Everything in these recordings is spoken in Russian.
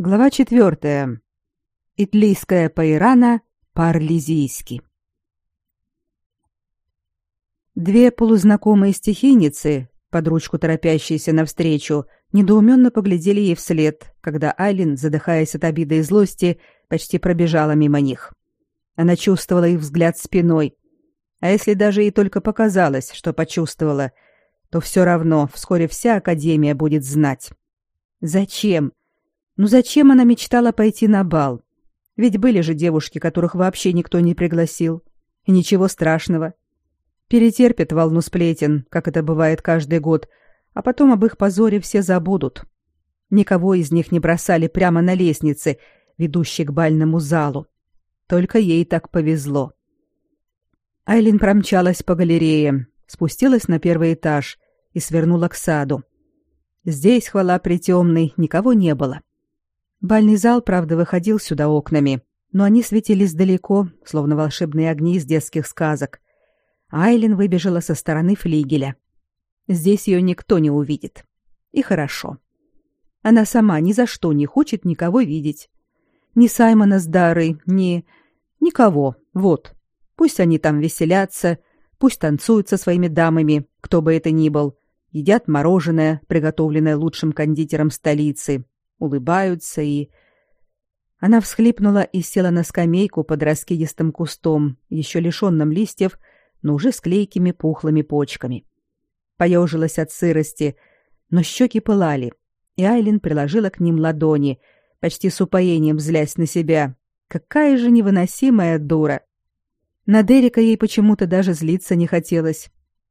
Глава четвертая. Итлийская пайрана по-арлезийски. Две полузнакомые стихийницы, под ручку торопящиеся навстречу, недоуменно поглядели ей вслед, когда Айлин, задыхаясь от обиды и злости, почти пробежала мимо них. Она чувствовала их взгляд спиной. А если даже ей только показалось, что почувствовала, то все равно вскоре вся Академия будет знать. Зачем? Ну зачем она мечтала пойти на бал? Ведь были же девушки, которых вообще никто не пригласил. И ничего страшного. Перетерпят волну сплетен, как это бывает каждый год, а потом об их позоре все забудут. Никого из них не бросали прямо на лестнице, ведущей к бальному залу. Только ей так повезло. Айлин промчалась по галерее, спустилась на первый этаж и свернула к саду. Здесь, хвала притемной, никого не было. Бальный зал, правда, выходил сюда окнами, но они светились далеко, словно волшебные огни из детских сказок. Айлин выбежала со стороны флигеля. Здесь ее никто не увидит. И хорошо. Она сама ни за что не хочет никого видеть. Ни Саймона с Дарой, ни... Никого. Вот. Пусть они там веселятся, пусть танцуют со своими дамами, кто бы это ни был, едят мороженое, приготовленное лучшим кондитером столицы, улыбаются и... Она всхлипнула и села на скамейку под раскидистым кустом, еще лишенным листьев, но уже с клейкими пухлыми почками. Поежилась от сырости, но щеки пылали, и Айлин приложила к ним ладони, почти с упоением злясь на себя. Какая же невыносимая дура! На Дерека ей почему-то даже злиться не хотелось.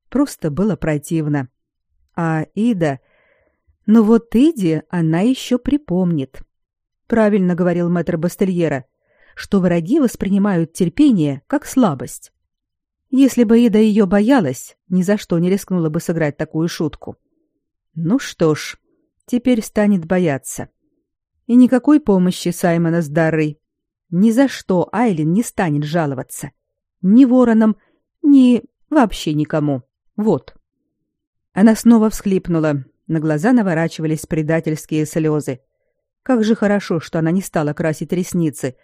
Просто было противно. А Ида... Но вот Иди она еще припомнит. Правильно говорил мэтр Бастельера, что враги воспринимают терпение как слабость. Если бы Ида ее боялась, ни за что не рискнула бы сыграть такую шутку. Ну что ж, теперь станет бояться. И никакой помощи Саймона с Даррой. Ни за что Айлин не станет жаловаться. Ни воронам, ни вообще никому. Вот. Она снова всхлипнула, на глаза наворачивались предательские слезы. Как же хорошо, что она не стала красить ресницы.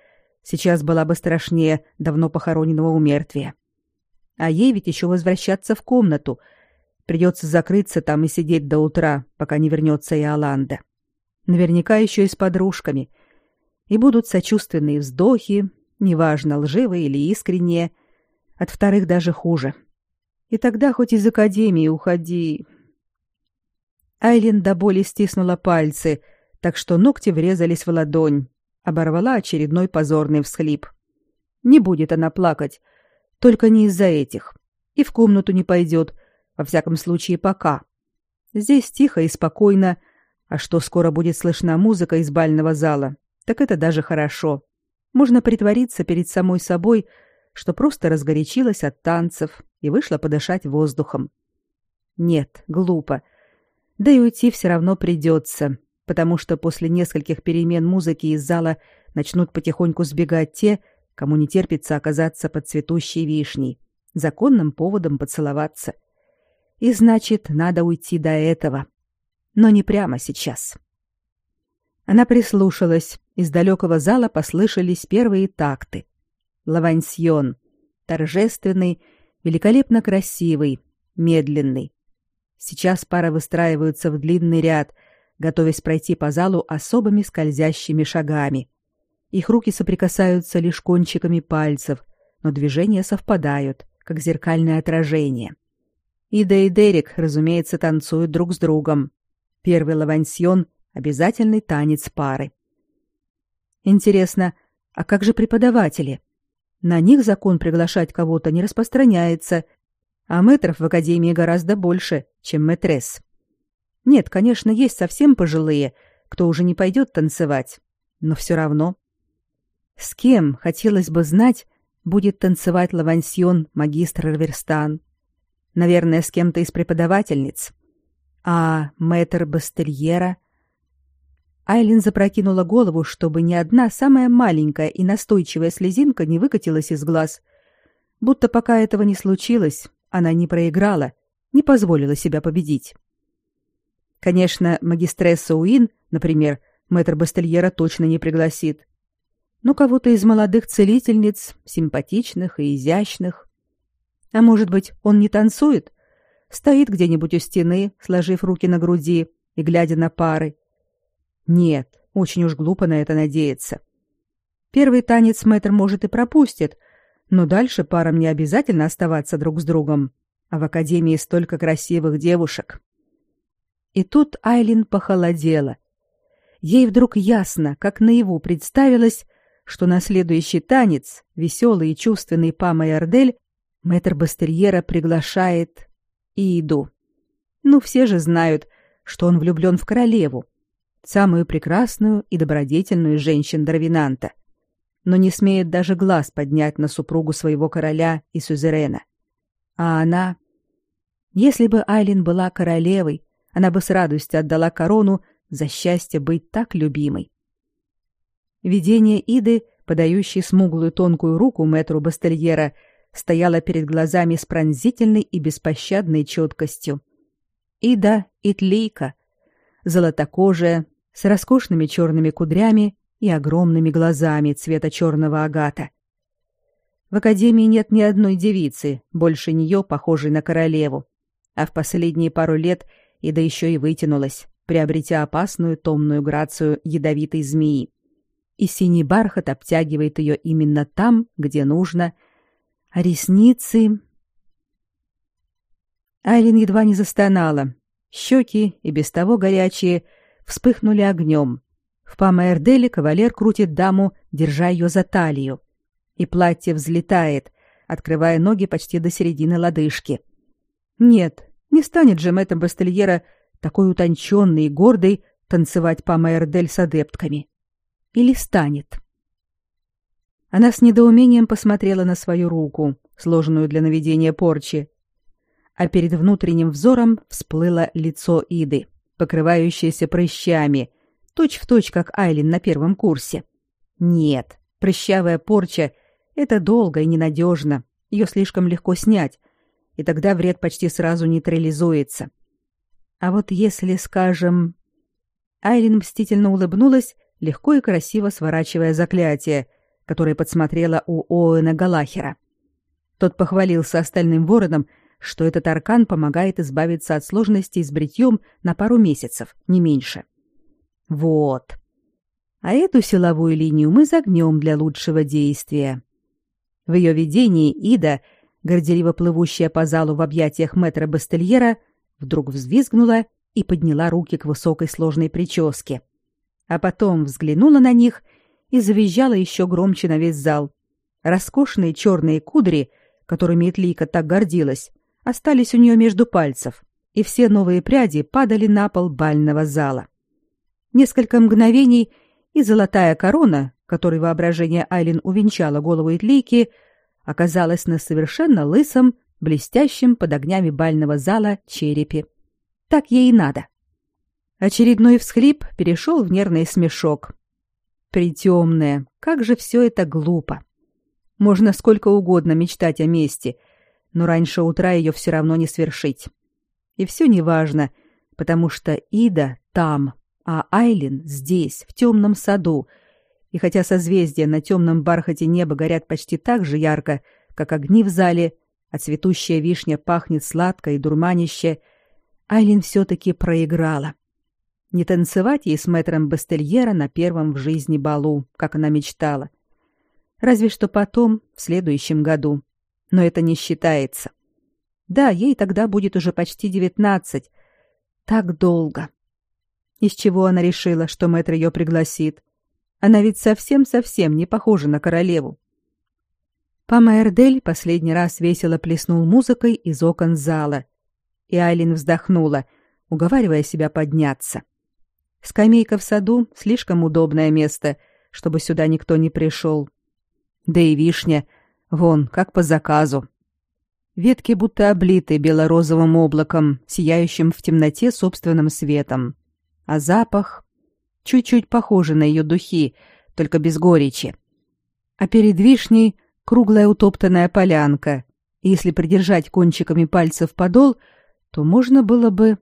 Сейчас была бы страшнее давно похороненного умертвия. А ей ведь еще возвращаться в комнату. Придется закрыться там и сидеть до утра, пока не вернется Иоланда. Наверняка еще и с подружками. И будут сочувственные вздохи, неважно, лживые или искренние. От вторых даже хуже. И тогда хоть из академии уходи, Айлин до боли стиснула пальцы, так что ногти врезались в ладонь. Оборвала очередной позорный всхлип. Не будет она плакать, только не из-за этих. И в комнату не пойдет, во всяком случае пока. Здесь тихо и спокойно, а что скоро будет слышна музыка из бального зала, так это даже хорошо. Можно притвориться перед самой собой, что просто разгорячилась от танцев и вышла подышать воздухом. Нет, глупо. Да и уйти все равно придется, потому что после нескольких перемен музыки из зала начнут потихоньку сбегать те, кому не терпится оказаться под цветущей вишней, законным поводом поцеловаться. И значит, надо уйти до этого. Но не прямо сейчас. Она прислушалась. Из далекого зала послышались первые такты. Лавансьон. Торжественный, великолепно красивый, медленный. Сейчас пара выстраиваются в длинный ряд, готовясь пройти по залу особыми скользящими шагами. Их руки соприкасаются лишь кончиками пальцев, но движения совпадают, как зеркальное отражение. Ида и Дерек, разумеется, танцуют друг с другом. Первый лавансьон — обязательный танец пары. Интересно, а как же преподаватели? На них закон приглашать кого-то не распространяется, а метров в академии гораздо больше, чем мэтресс. Нет, конечно, есть совсем пожилые, кто уже не пойдет танцевать, но все равно. С кем, хотелось бы знать, будет танцевать лавансьон магистр Раверстан? Наверное, с кем-то из преподавательниц. А мэтр Бастельера? Айлин запрокинула голову, чтобы ни одна самая маленькая и настойчивая слезинка не выкатилась из глаз. Будто пока этого не случилось, она не проиграла, не позволила себя победить. Конечно, магистресса Уин, например, Мэтр Бастельера точно не пригласит. Ну, кого-то из молодых целительниц, симпатичных и изящных. А может быть, он не танцует? Стоит где-нибудь у стены, сложив руки на груди и глядя на пары. Нет, очень уж глупо на это надеяться. Первый танец мэтр может и пропустит, но дальше парам не обязательно оставаться друг с другом. А в академии столько красивых девушек. И тут Айлин похолодела. Ей вдруг ясно, как наяву представилось, что на следующий танец, веселый и чувственный Пама Ярдель, мэтр Бастерьера приглашает Иду. Ну, все же знают, что он влюблен в королеву, самую прекрасную и добродетельную женщин Дарвинанта, но не смеет даже глаз поднять на супругу своего короля и сюзерена. А она... Если бы Айлин была королевой, она бы с радостью отдала корону за счастье быть так любимой. Видение Иды, подающей смуглую тонкую руку мэтру Бастельера, стояло перед глазами с пронзительной и беспощадной четкостью. Ида Итлейка, золотокожая, с роскошными черными кудрями и огромными глазами цвета черного агата. В академии нет ни одной девицы, больше нее похожей на королеву, а в последние пару лет Ида еще и вытянулась, приобретя опасную томную грацию ядовитой змеи и синий бархат обтягивает ее именно там, где нужно, а ресницы... Айлин едва не застонала. Щеки, и без того горячие, вспыхнули огнем. В Памаэрделе кавалер крутит даму, держа ее за талию. И платье взлетает, открывая ноги почти до середины лодыжки. Нет, не станет же Мэттом Бастельера такой утонченный и гордый танцевать Памаэрдель с адептками. Или станет? Она с недоумением посмотрела на свою руку, сложенную для наведения порчи, а перед внутренним взором всплыло лицо Иды, покрывающееся прыщами, точь-в-точь, точь, как Айлин на первом курсе. Нет, прыщавая порча — это долго и ненадежно, ее слишком легко снять, и тогда вред почти сразу нейтрализуется. А вот если, скажем... Айлин мстительно улыбнулась легко и красиво сворачивая заклятие, которое подсмотрела у Оуэна Галахера. Тот похвалился остальным воронам, что этот аркан помогает избавиться от сложностей с бритьем на пару месяцев, не меньше. Вот. А эту силовую линию мы загнем для лучшего действия. В ее видении Ида, горделиво плывущая по залу в объятиях мэтра Бастельера, вдруг взвизгнула и подняла руки к высокой сложной прическе — а потом взглянула на них и завизжала еще громче на весь зал. Роскошные черные кудри, которыми Этлика так гордилась, остались у нее между пальцев, и все новые пряди падали на пол бального зала. Несколько мгновений, и золотая корона, которой воображение Айлин увенчала голову Этлики, оказалась на совершенно лысом, блестящем под огнями бального зала черепе. Так ей и надо. Очередной всхлип перешел в нервный смешок. Притемная, как же все это глупо. Можно сколько угодно мечтать о мести, но раньше утра ее все равно не свершить. И все неважно, потому что Ида там, а Айлин здесь, в темном саду, и хотя созвездия на темном бархате неба горят почти так же ярко, как огни в зале, а цветущая вишня пахнет сладко и дурманище, Айлин все-таки проиграла. Не танцевать ей с мэтром Бастельера на первом в жизни балу, как она мечтала. Разве что потом, в следующем году. Но это не считается. Да, ей тогда будет уже почти девятнадцать. Так долго. Из чего она решила, что мэтр ее пригласит? Она ведь совсем-совсем не похожа на королеву. Пама Эрдель последний раз весело плеснул музыкой из окон зала, и Айлин вздохнула, уговаривая себя подняться. — Скамейка в саду — слишком удобное место, чтобы сюда никто не пришел. Да и вишня, вон, как по заказу. Ветки будто облиты белорозовым облаком, сияющим в темноте собственным светом. А запах чуть-чуть похожий на ее духи, только без горечи. А перед вишней круглая утоптанная полянка. И если придержать кончиками пальцев подол, то можно было бы...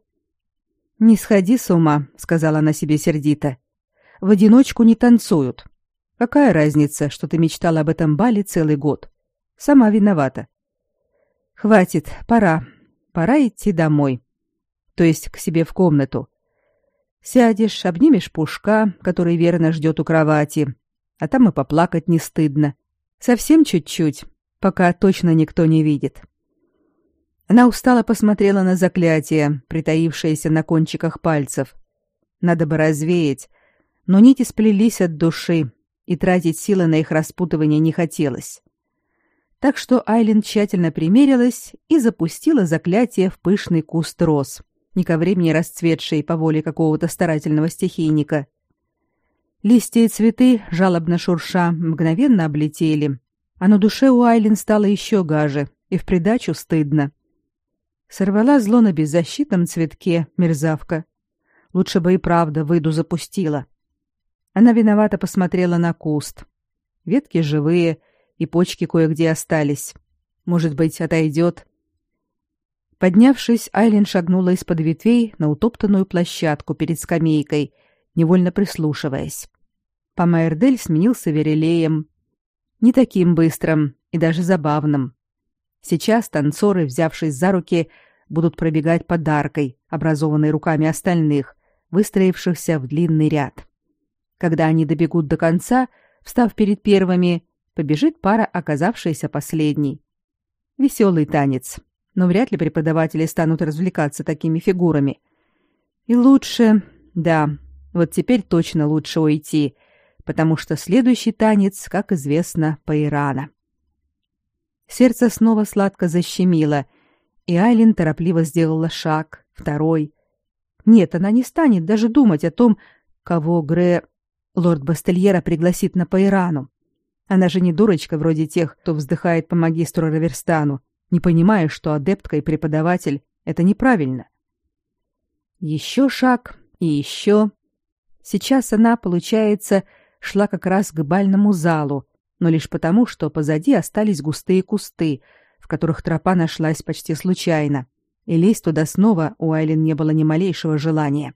«Не сходи с ума», — сказала она себе сердито. в одиночку не танцуют. Какая разница, что ты мечтала об этом бале целый год? Сама виновата. Хватит, пора. Пора идти домой. То есть к себе в комнату. Сядешь, обнимешь Пушка, который верно ждет у кровати, а там и поплакать не стыдно. Совсем чуть-чуть, пока точно никто не видит. Она устало посмотрела на заклятие, притаившееся на кончиках пальцев. Надо бы развеять, но нити сплелись от души, и тратить силы на их распутывание не хотелось. Так что Айлин тщательно примерилась и запустила заклятие в пышный куст роз, не ко времени расцветший по воле какого-то старательного стихийника. Листья и цветы, жалобно шурша, мгновенно облетели, а на душе у Айлин стало еще гаже, и в придачу стыдно. Сорвала зло на беззащитном цветке, мерзавка. Лучше бы и правда выйду запустила. Она виновато посмотрела на куст. Ветки живые, и почки кое-где остались. Может быть, отойдет. Поднявшись, Айлин шагнула из-под ветвей на утоптанную площадку перед скамейкой, невольно прислушиваясь. Помаэрдель сменился верелеем. Не таким быстрым и даже забавным. Сейчас танцоры, взявшись за руки, будут пробегать под аркой, образованной руками остальных, выстроившихся в длинный ряд. Когда они добегут до конца, встав перед первыми, побежит пара, оказавшаяся последней. Веселый танец, но вряд ли преподаватели станут развлекаться такими фигурами. И лучше, да, вот теперь точно лучше уйти, потому что следующий танец, как известно, по Ирана. Сердце снова сладко защемило, и Айлин торопливо сделала шаг, второй. Нет, она не станет даже думать о том, кого Гре Лорд Бастельера пригласит на Пайрану. Она же не дурочка вроде тех, кто вздыхает по магистру Раверстану, не понимая, что адептка и преподаватель — это неправильно. Еще шаг и еще. Сейчас она, получается, шла как раз к бальному залу, но лишь потому, что позади остались густые кусты, в которых тропа нашлась почти случайно, и лезть туда снова у Айлин не было ни малейшего желания.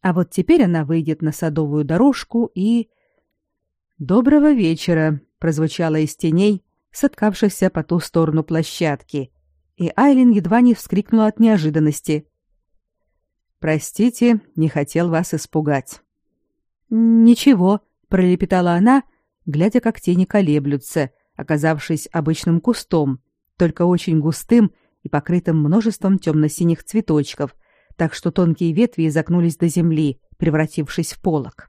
А вот теперь она выйдет на садовую дорожку и... «Доброго вечера!» — прозвучало из теней, соткавшихся по ту сторону площадки, и Айлин едва не вскрикнула от неожиданности. «Простите, не хотел вас испугать». «Ничего», — пролепетала она, глядя, как тени колеблются, оказавшись обычным кустом, только очень густым и покрытым множеством темно-синих цветочков — так что тонкие ветви изогнулись до земли, превратившись в полог.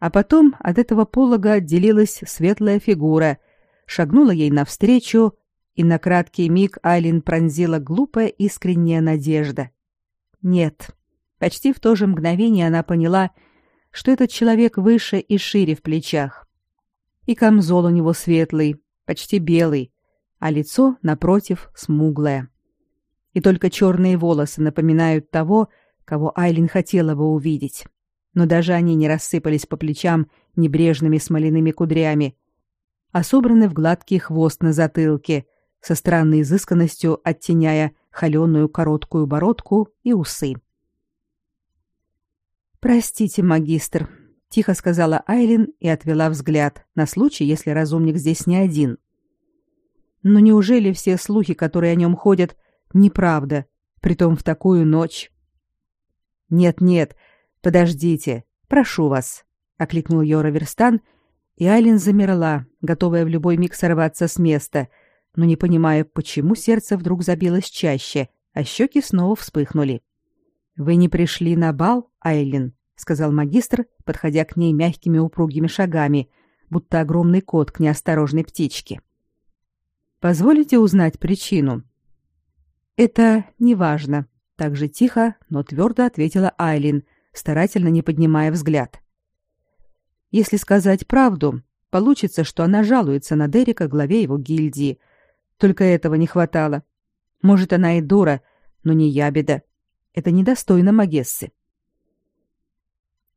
А потом от этого полога отделилась светлая фигура, шагнула ей навстречу, и на краткий миг Айлин пронзила глупая искренняя надежда. Нет, почти в то же мгновение она поняла, что этот человек выше и шире в плечах. И камзол у него светлый, почти белый, а лицо, напротив, смуглое и только черные волосы напоминают того, кого Айлин хотела бы увидеть. Но даже они не рассыпались по плечам небрежными смоляными кудрями, а собраны в гладкий хвост на затылке, со странной изысканностью оттеняя холеную короткую бородку и усы. «Простите, магистр», — тихо сказала Айлин и отвела взгляд на случай, если разумник здесь не один. «Но неужели все слухи, которые о нем ходят, Неправда, притом в такую ночь. Нет-нет, подождите, прошу вас, окликнул Йора Верстан, и Айлин замерла, готовая в любой миг сорваться с места, но не понимая, почему сердце вдруг забилось чаще, а щеки снова вспыхнули. Вы не пришли на бал, Айлин, сказал магистр, подходя к ней мягкими упругими шагами, будто огромный кот к неосторожной птичке. Позволите узнать причину? Это неважно, так же тихо, но твердо ответила Айлин, старательно не поднимая взгляд. Если сказать правду, получится, что она жалуется на Дерека, главе его гильдии. Только этого не хватало. Может, она и дура, но не ябеда. Это недостойно Магессы.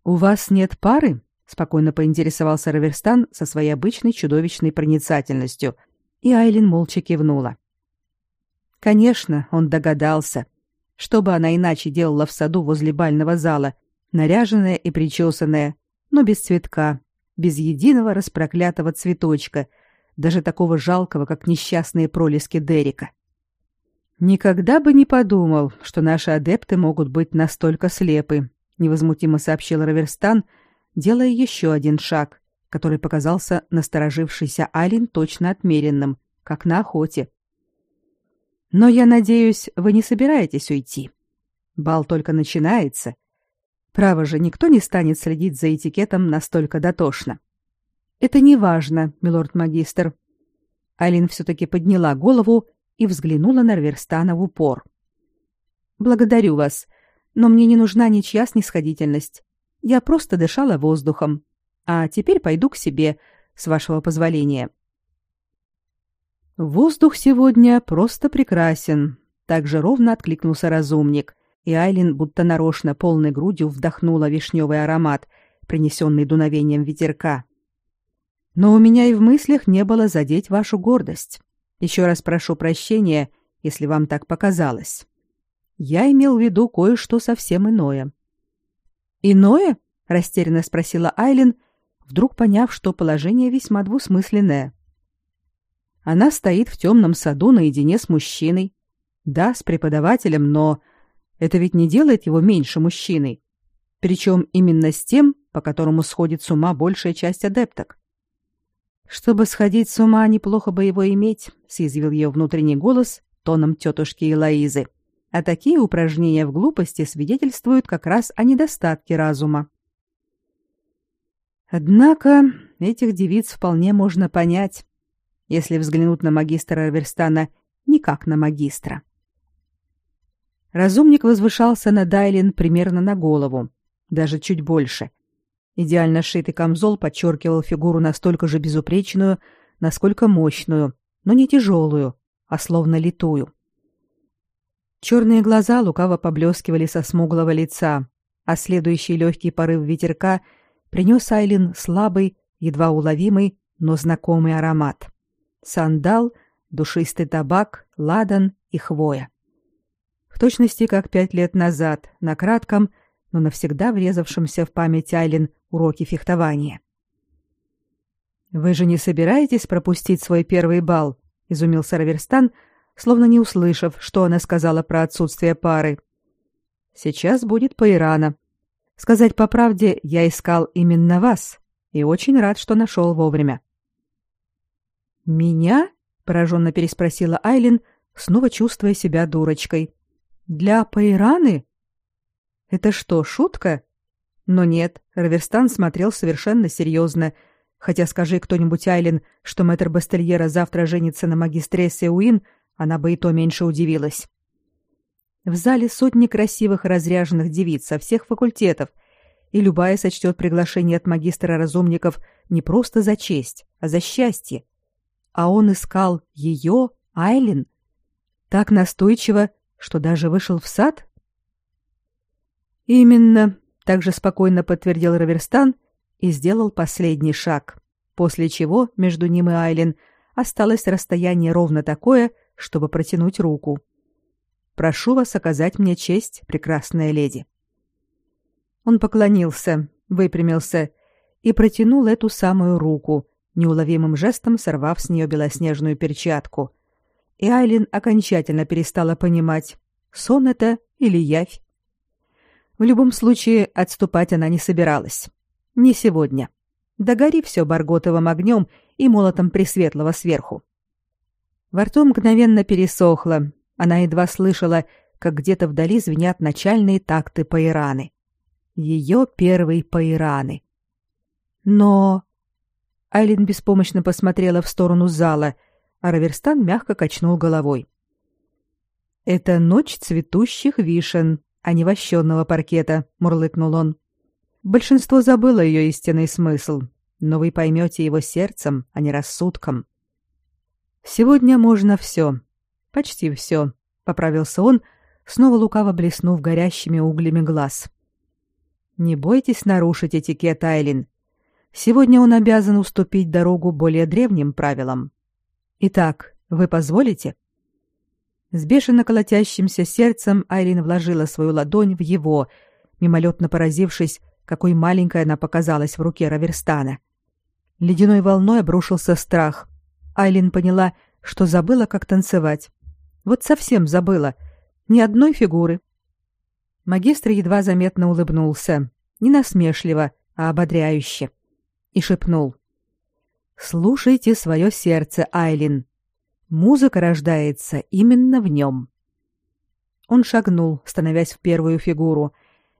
У вас нет пары? спокойно поинтересовался Раверстан со своей обычной чудовищной проницательностью, и Айлин молча кивнула. Конечно, он догадался. Что бы она иначе делала в саду возле бального зала, наряженная и причесанная, но без цветка, без единого распроклятого цветочка, даже такого жалкого, как несчастные пролески Дерека. Никогда бы не подумал, что наши адепты могут быть настолько слепы, невозмутимо сообщил Раверстан, делая еще один шаг, который показался насторожившейся Алин точно отмеренным, как на охоте. Но я надеюсь, вы не собираетесь уйти. Бал только начинается. Право же, никто не станет следить за этикетом настолько дотошно. Это не важно, милорд-магистр. Алин все-таки подняла голову и взглянула на Рверстана в упор. Благодарю вас, но мне не нужна ничья снисходительность. Я просто дышала воздухом. А теперь пойду к себе, с вашего позволения. Воздух сегодня просто прекрасен, так же ровно откликнулся разумник, и Айлин будто нарочно полной грудью вдохнула вишневый аромат, принесенный дуновением ветерка. Но у меня и в мыслях не было задеть вашу гордость. Еще раз прошу прощения, если вам так показалось. Я имел в виду кое-что совсем иное. Иное? растерянно спросила Айлин, вдруг поняв, что положение весьма двусмысленное. Она стоит в темном саду наедине с мужчиной. Да, с преподавателем, но это ведь не делает его меньше мужчиной. Причем именно с тем, по которому сходит с ума большая часть адепток. Чтобы сходить с ума, неплохо бы его иметь, съязвил ее внутренний голос тоном тетушки Элоизы. А такие упражнения в глупости свидетельствуют как раз о недостатке разума. Однако этих девиц вполне можно понять, если взглянуть на магистра Верстана не как на магистра. Разумник возвышался над Айлин примерно на голову, даже чуть больше, Идеально сшитый камзол подчеркивал фигуру настолько же безупречную, насколько мощную, но не тяжелую, а словно литую. Черные глаза лукаво поблескивали со смуглого лица, а следующий легкий порыв ветерка принес Айлин слабый, едва уловимый, но знакомый аромат. Сандал, душистый табак, ладан и хвоя. Точности, как пять лет назад, на кратком, но навсегда врезавшемся в память Айлин уроки фехтования. Вы же не собираетесь пропустить свой первый бал? изумился Раверстан, словно не услышав, что она сказала про отсутствие пары. Сейчас будет поирана. Сказать по правде, я искал именно вас и очень рад, что нашел вовремя. Меня? пораженно переспросила Айлин, снова чувствуя себя дурочкой. Для Пайраны? Это что, шутка? Но нет, Раверстан смотрел совершенно серьезно, хотя скажи кто-нибудь Айлин, что мэтр Бастельера завтра женится на магистрессе Уин, она бы и то меньше удивилась. В зале сотни красивых разряженных девиц со всех факультетов, и любая сочтет приглашение от магистра разумников не просто за честь, а за счастье. А он искал ее, Айлин, так настойчиво, что даже вышел в сад. Именно, также спокойно подтвердил Раверстан и сделал последний шаг, после чего между ним и Айлин осталось расстояние ровно такое, чтобы протянуть руку. Прошу вас оказать мне честь, прекрасная леди. Он поклонился, выпрямился и протянул эту самую руку, неуловимым жестом сорвав с нее белоснежную перчатку. И Айлин окончательно перестала понимать, сон это или явь. В любом случае, отступать она не собиралась. Не сегодня. Догори все барготовым огнем и молотом пресветлого сверху. Во рту мгновенно пересохло. Она едва слышала, как где-то вдали звенят начальные такты Пайраны. Ее первый Пайраны. Но... Айлин беспомощно посмотрела в сторону зала, а Раверстан мягко качнул головой. «Это ночь цветущих вишен», а не вощенного паркета», — мурлыкнул он. «Большинство забыло ее истинный смысл, но вы поймете его сердцем, а не рассудком». «Сегодня можно все. Почти все», — поправился он, снова лукаво блеснув горящими углями глаз. «Не бойтесь нарушить этикет, Айлин. Сегодня он обязан уступить дорогу более древним правилам. Итак, вы позволите?» С бешено колотящимся сердцем Айрин вложила свою ладонь в его, мимолетно поразившись, какой маленькой она показалась в руке Раверстана. Ледяной волной обрушился страх. Айлин поняла, что забыла, как танцевать. Вот совсем забыла. Ни одной фигуры. Магистр едва заметно улыбнулся. Не насмешливо, а ободряюще. И шепнул. «Слушайте свое сердце, Айлин. Музыка рождается именно в нем». Он шагнул, становясь в первую фигуру,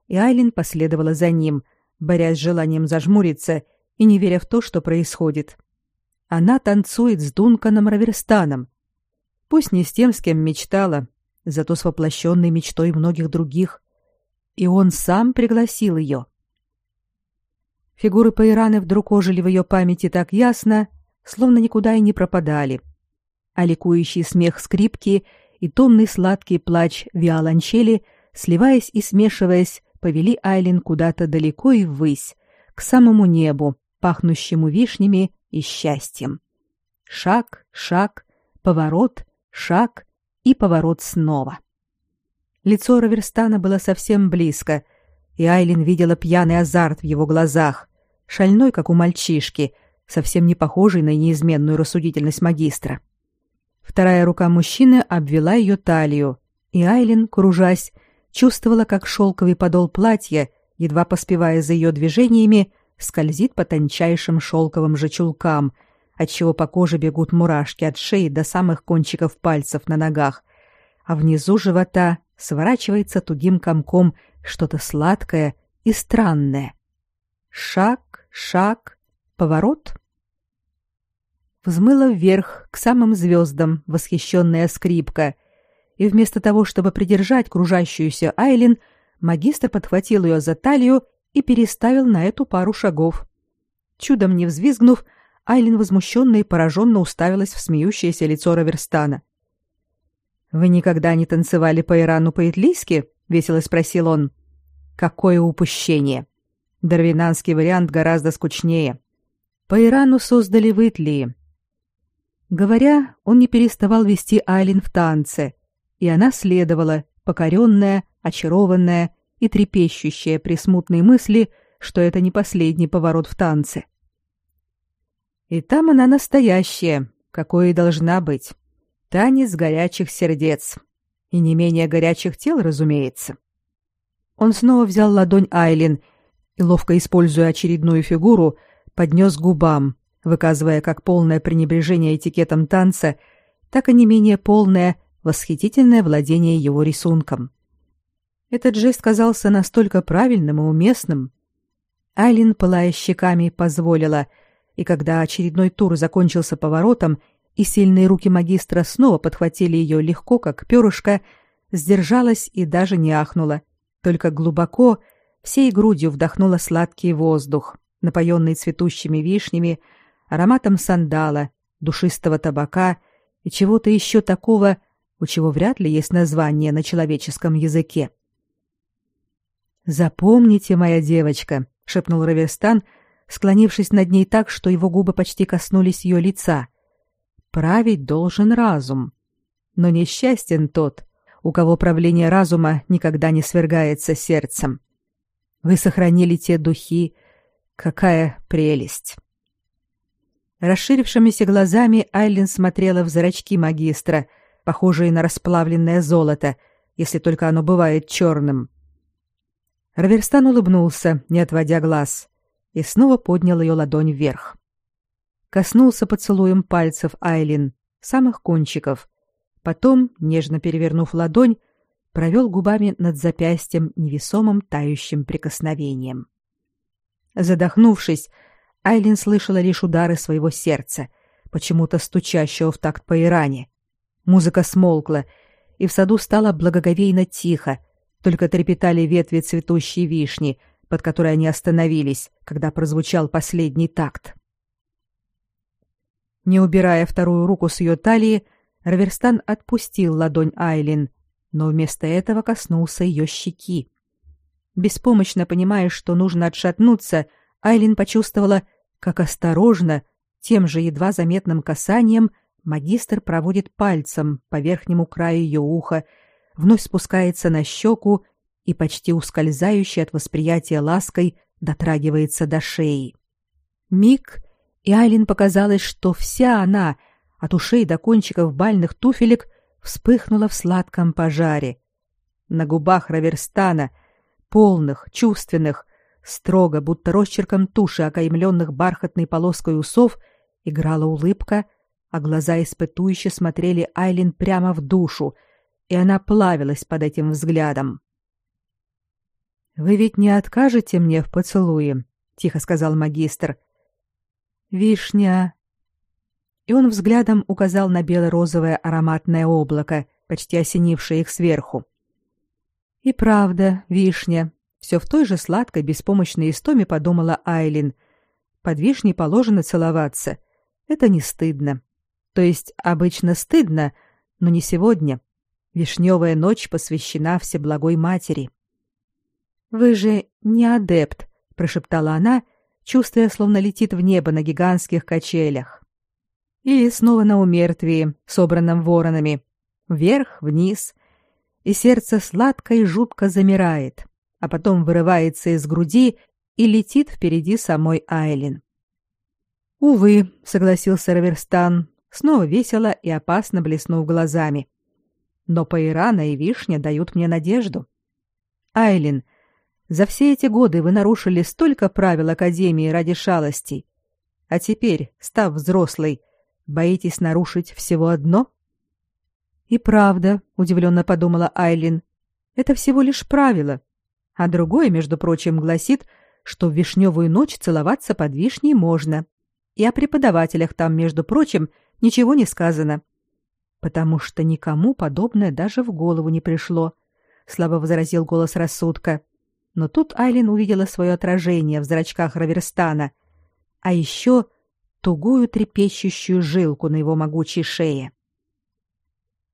и Айлин последовала за ним, борясь с желанием зажмуриться и не веря в то, что происходит. Она танцует с Дунканом Раверстаном. Пусть не с тем, с кем мечтала, зато с воплощенной мечтой многих других. И он сам пригласил ее. Фигуры Пайраны вдруг ожили в ее памяти так ясно, словно никуда и не пропадали. А ликующий смех скрипки и томный сладкий плач виолончели, сливаясь и смешиваясь, повели Айлин куда-то далеко и ввысь, к самому небу, пахнущему вишнями и счастьем. Шаг, шаг, поворот, шаг и поворот снова. Лицо Раверстана было совсем близко, и Айлин видела пьяный азарт в его глазах, шальной, как у мальчишки, совсем не похожий на неизменную рассудительность магистра. Вторая рука мужчины обвела ее талию, и Айлин, кружась, чувствовала, как шелковый подол платья, едва поспевая за ее движениями, скользит по тончайшим шелковым же чулкам, отчего по коже бегут мурашки от шеи до самых кончиков пальцев на ногах, а внизу живота сворачивается тугим комком что-то сладкое и странное. Шаг, шаг, поворот — взмыла вверх к самым звездам восхищенная скрипка, и вместо того, чтобы придержать кружащуюся Айлин, магистр подхватил ее за талию и переставил на эту пару шагов. Чудом не взвизгнув, Айлин возмущенно и пораженно уставилась в смеющееся лицо Раверстана. «Вы никогда не танцевали по Ирану по-итлийски?» — весело спросил он. «Какое упущение! Дарвинанский вариант гораздо скучнее. По Ирану создали в Говоря, он не переставал вести Айлин в танце, и она следовала, покоренная, очарованная и трепещущая при смутной мысли, что это не последний поворот в танце. И там она настоящая, какой и должна быть. Танец горячих сердец. И не менее горячих тел, разумеется. Он снова взял ладонь Айлин ловко используя очередную фигуру, поднес губам, выказывая как полное пренебрежение этикетом танца, так и не менее полное восхитительное владение его рисунком. Этот жест казался настолько правильным и уместным. Айлин, пылая щеками, позволила, и когда очередной тур закончился поворотом, и сильные руки магистра снова подхватили ее легко, как перышко, сдержалась и даже не ахнула, только глубоко, всей грудью вдохнула сладкий воздух, напоенный цветущими вишнями, ароматом сандала, душистого табака и чего-то еще такого, у чего вряд ли есть название на человеческом языке. «Запомните, моя девочка», — шепнул Раверстан, склонившись над ней так, что его губы почти коснулись ее лица. «Править должен разум. Но несчастен тот, у кого правление разума никогда не свергается сердцем. Вы сохранили те духи. Какая прелесть!» Расширившимися глазами Айлин смотрела в зрачки магистра, похожие на расплавленное золото, если только оно бывает черным. Раверстан улыбнулся, не отводя глаз, и снова поднял ее ладонь вверх. Коснулся поцелуем пальцев Айлин, самых кончиков. Потом, нежно перевернув ладонь, провел губами над запястьем невесомым тающим прикосновением. Задохнувшись, Айлин слышала лишь удары своего сердца, почему-то стучащего в такт по Иране. Музыка смолкла, и в саду стало благоговейно тихо, только трепетали ветви цветущей вишни, под которой они остановились, когда прозвучал последний такт. Не убирая вторую руку с ее талии, Раверстан отпустил ладонь Айлин, но вместо этого коснулся ее щеки. Беспомощно понимая, что нужно отшатнуться, — Айлин почувствовала, как осторожно, тем же едва заметным касанием, магистр проводит пальцем по верхнему краю ее уха, вновь спускается на щеку и почти ускользающий от восприятия лаской дотрагивается до шеи. Миг, и Айлин показалось, что вся она, от ушей до кончиков бальных туфелек, вспыхнула в сладком пожаре. На губах Раверстана, полных, чувственных, строго, будто росчерком туши, окаймленных бархатной полоской усов, играла улыбка, а глаза испытующе смотрели Айлин прямо в душу, и она плавилась под этим взглядом. «Вы ведь не откажете мне в поцелуе?» — тихо сказал магистр. «Вишня...» И он взглядом указал на бело-розовое ароматное облако, почти осенившее их сверху. «И правда, вишня», все в той же сладкой беспомощной истоме подумала Айлин. Под вишней положено целоваться. Это не стыдно. То есть обычно стыдно, но не сегодня. Вишневая ночь посвящена Всеблагой Матери. «Вы же не адепт», — прошептала она, чувствуя, словно летит в небо на гигантских качелях. Или снова на умертвии, собранном воронами. Вверх, вниз. И сердце сладко и жутко замирает а потом вырывается из груди и летит впереди самой Айлин. «Увы», — согласился Раверстан, снова весело и опасно блеснув глазами. «Но Паирана и Вишня дают мне надежду. Айлин, за все эти годы вы нарушили столько правил Академии ради шалостей, а теперь, став взрослой, боитесь нарушить всего одно?» «И правда», — удивленно подумала Айлин, — «это всего лишь правило, а другое, между прочим, гласит, что в вишневую ночь целоваться под вишней можно. И о преподавателях там, между прочим, ничего не сказано. Потому что никому подобное даже в голову не пришло, слабо возразил голос рассудка. Но тут Айлин увидела свое отражение в зрачках Раверстана, а еще тугую трепещущую жилку на его могучей шее.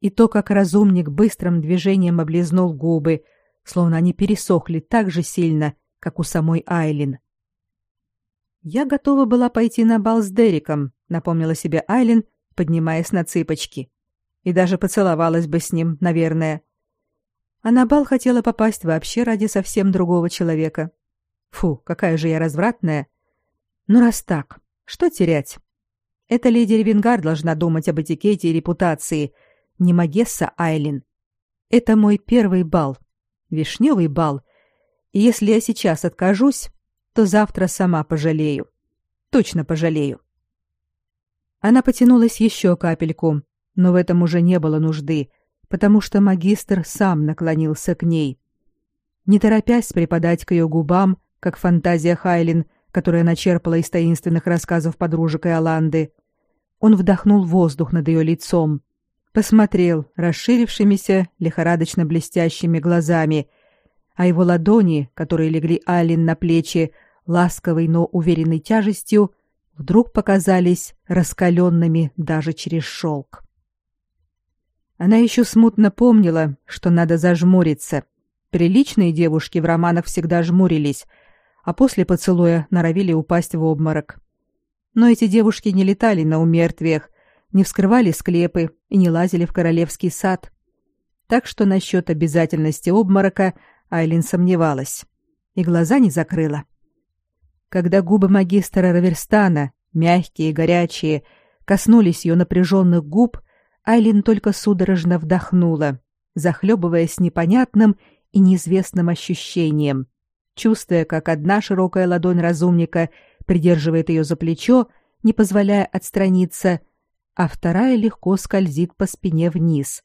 И то, как разумник быстрым движением облизнул губы, словно они пересохли так же сильно, как у самой Айлин. Я готова была пойти на бал с Дериком, напомнила себе Айлин, поднимаясь на цыпочки. И даже поцеловалась бы с ним, наверное. А на бал хотела попасть вообще ради совсем другого человека. Фу, какая же я развратная. Ну раз так, что терять? Эта леди Ревенгар должна думать об этикете и репутации, не Магесса Айлин. Это мой первый бал. Вишневый бал. И если я сейчас откажусь, то завтра сама пожалею. Точно пожалею. Она потянулась еще капельку, но в этом уже не было нужды, потому что магистр сам наклонился к ней. Не торопясь припадать к ее губам, как фантазия Хайлин, которая начерпала из таинственных рассказов подружек Иоланды, он вдохнул воздух над ее лицом, посмотрел расширившимися, лихорадочно блестящими глазами, а его ладони, которые легли Алин на плечи ласковой, но уверенной тяжестью, вдруг показались раскаленными даже через шелк. Она еще смутно помнила, что надо зажмуриться. Приличные девушки в романах всегда жмурились, а после поцелуя норовили упасть в обморок. Но эти девушки не летали на умертвиях, не вскрывали склепы и не лазили в королевский сад. Так что насчет обязательности обморока Айлин сомневалась и глаза не закрыла. Когда губы магистра Раверстана, мягкие и горячие, коснулись ее напряженных губ, Айлин только судорожно вдохнула, захлебываясь непонятным и неизвестным ощущением, чувствуя, как одна широкая ладонь разумника придерживает ее за плечо, не позволяя отстраниться, а вторая легко скользит по спине вниз,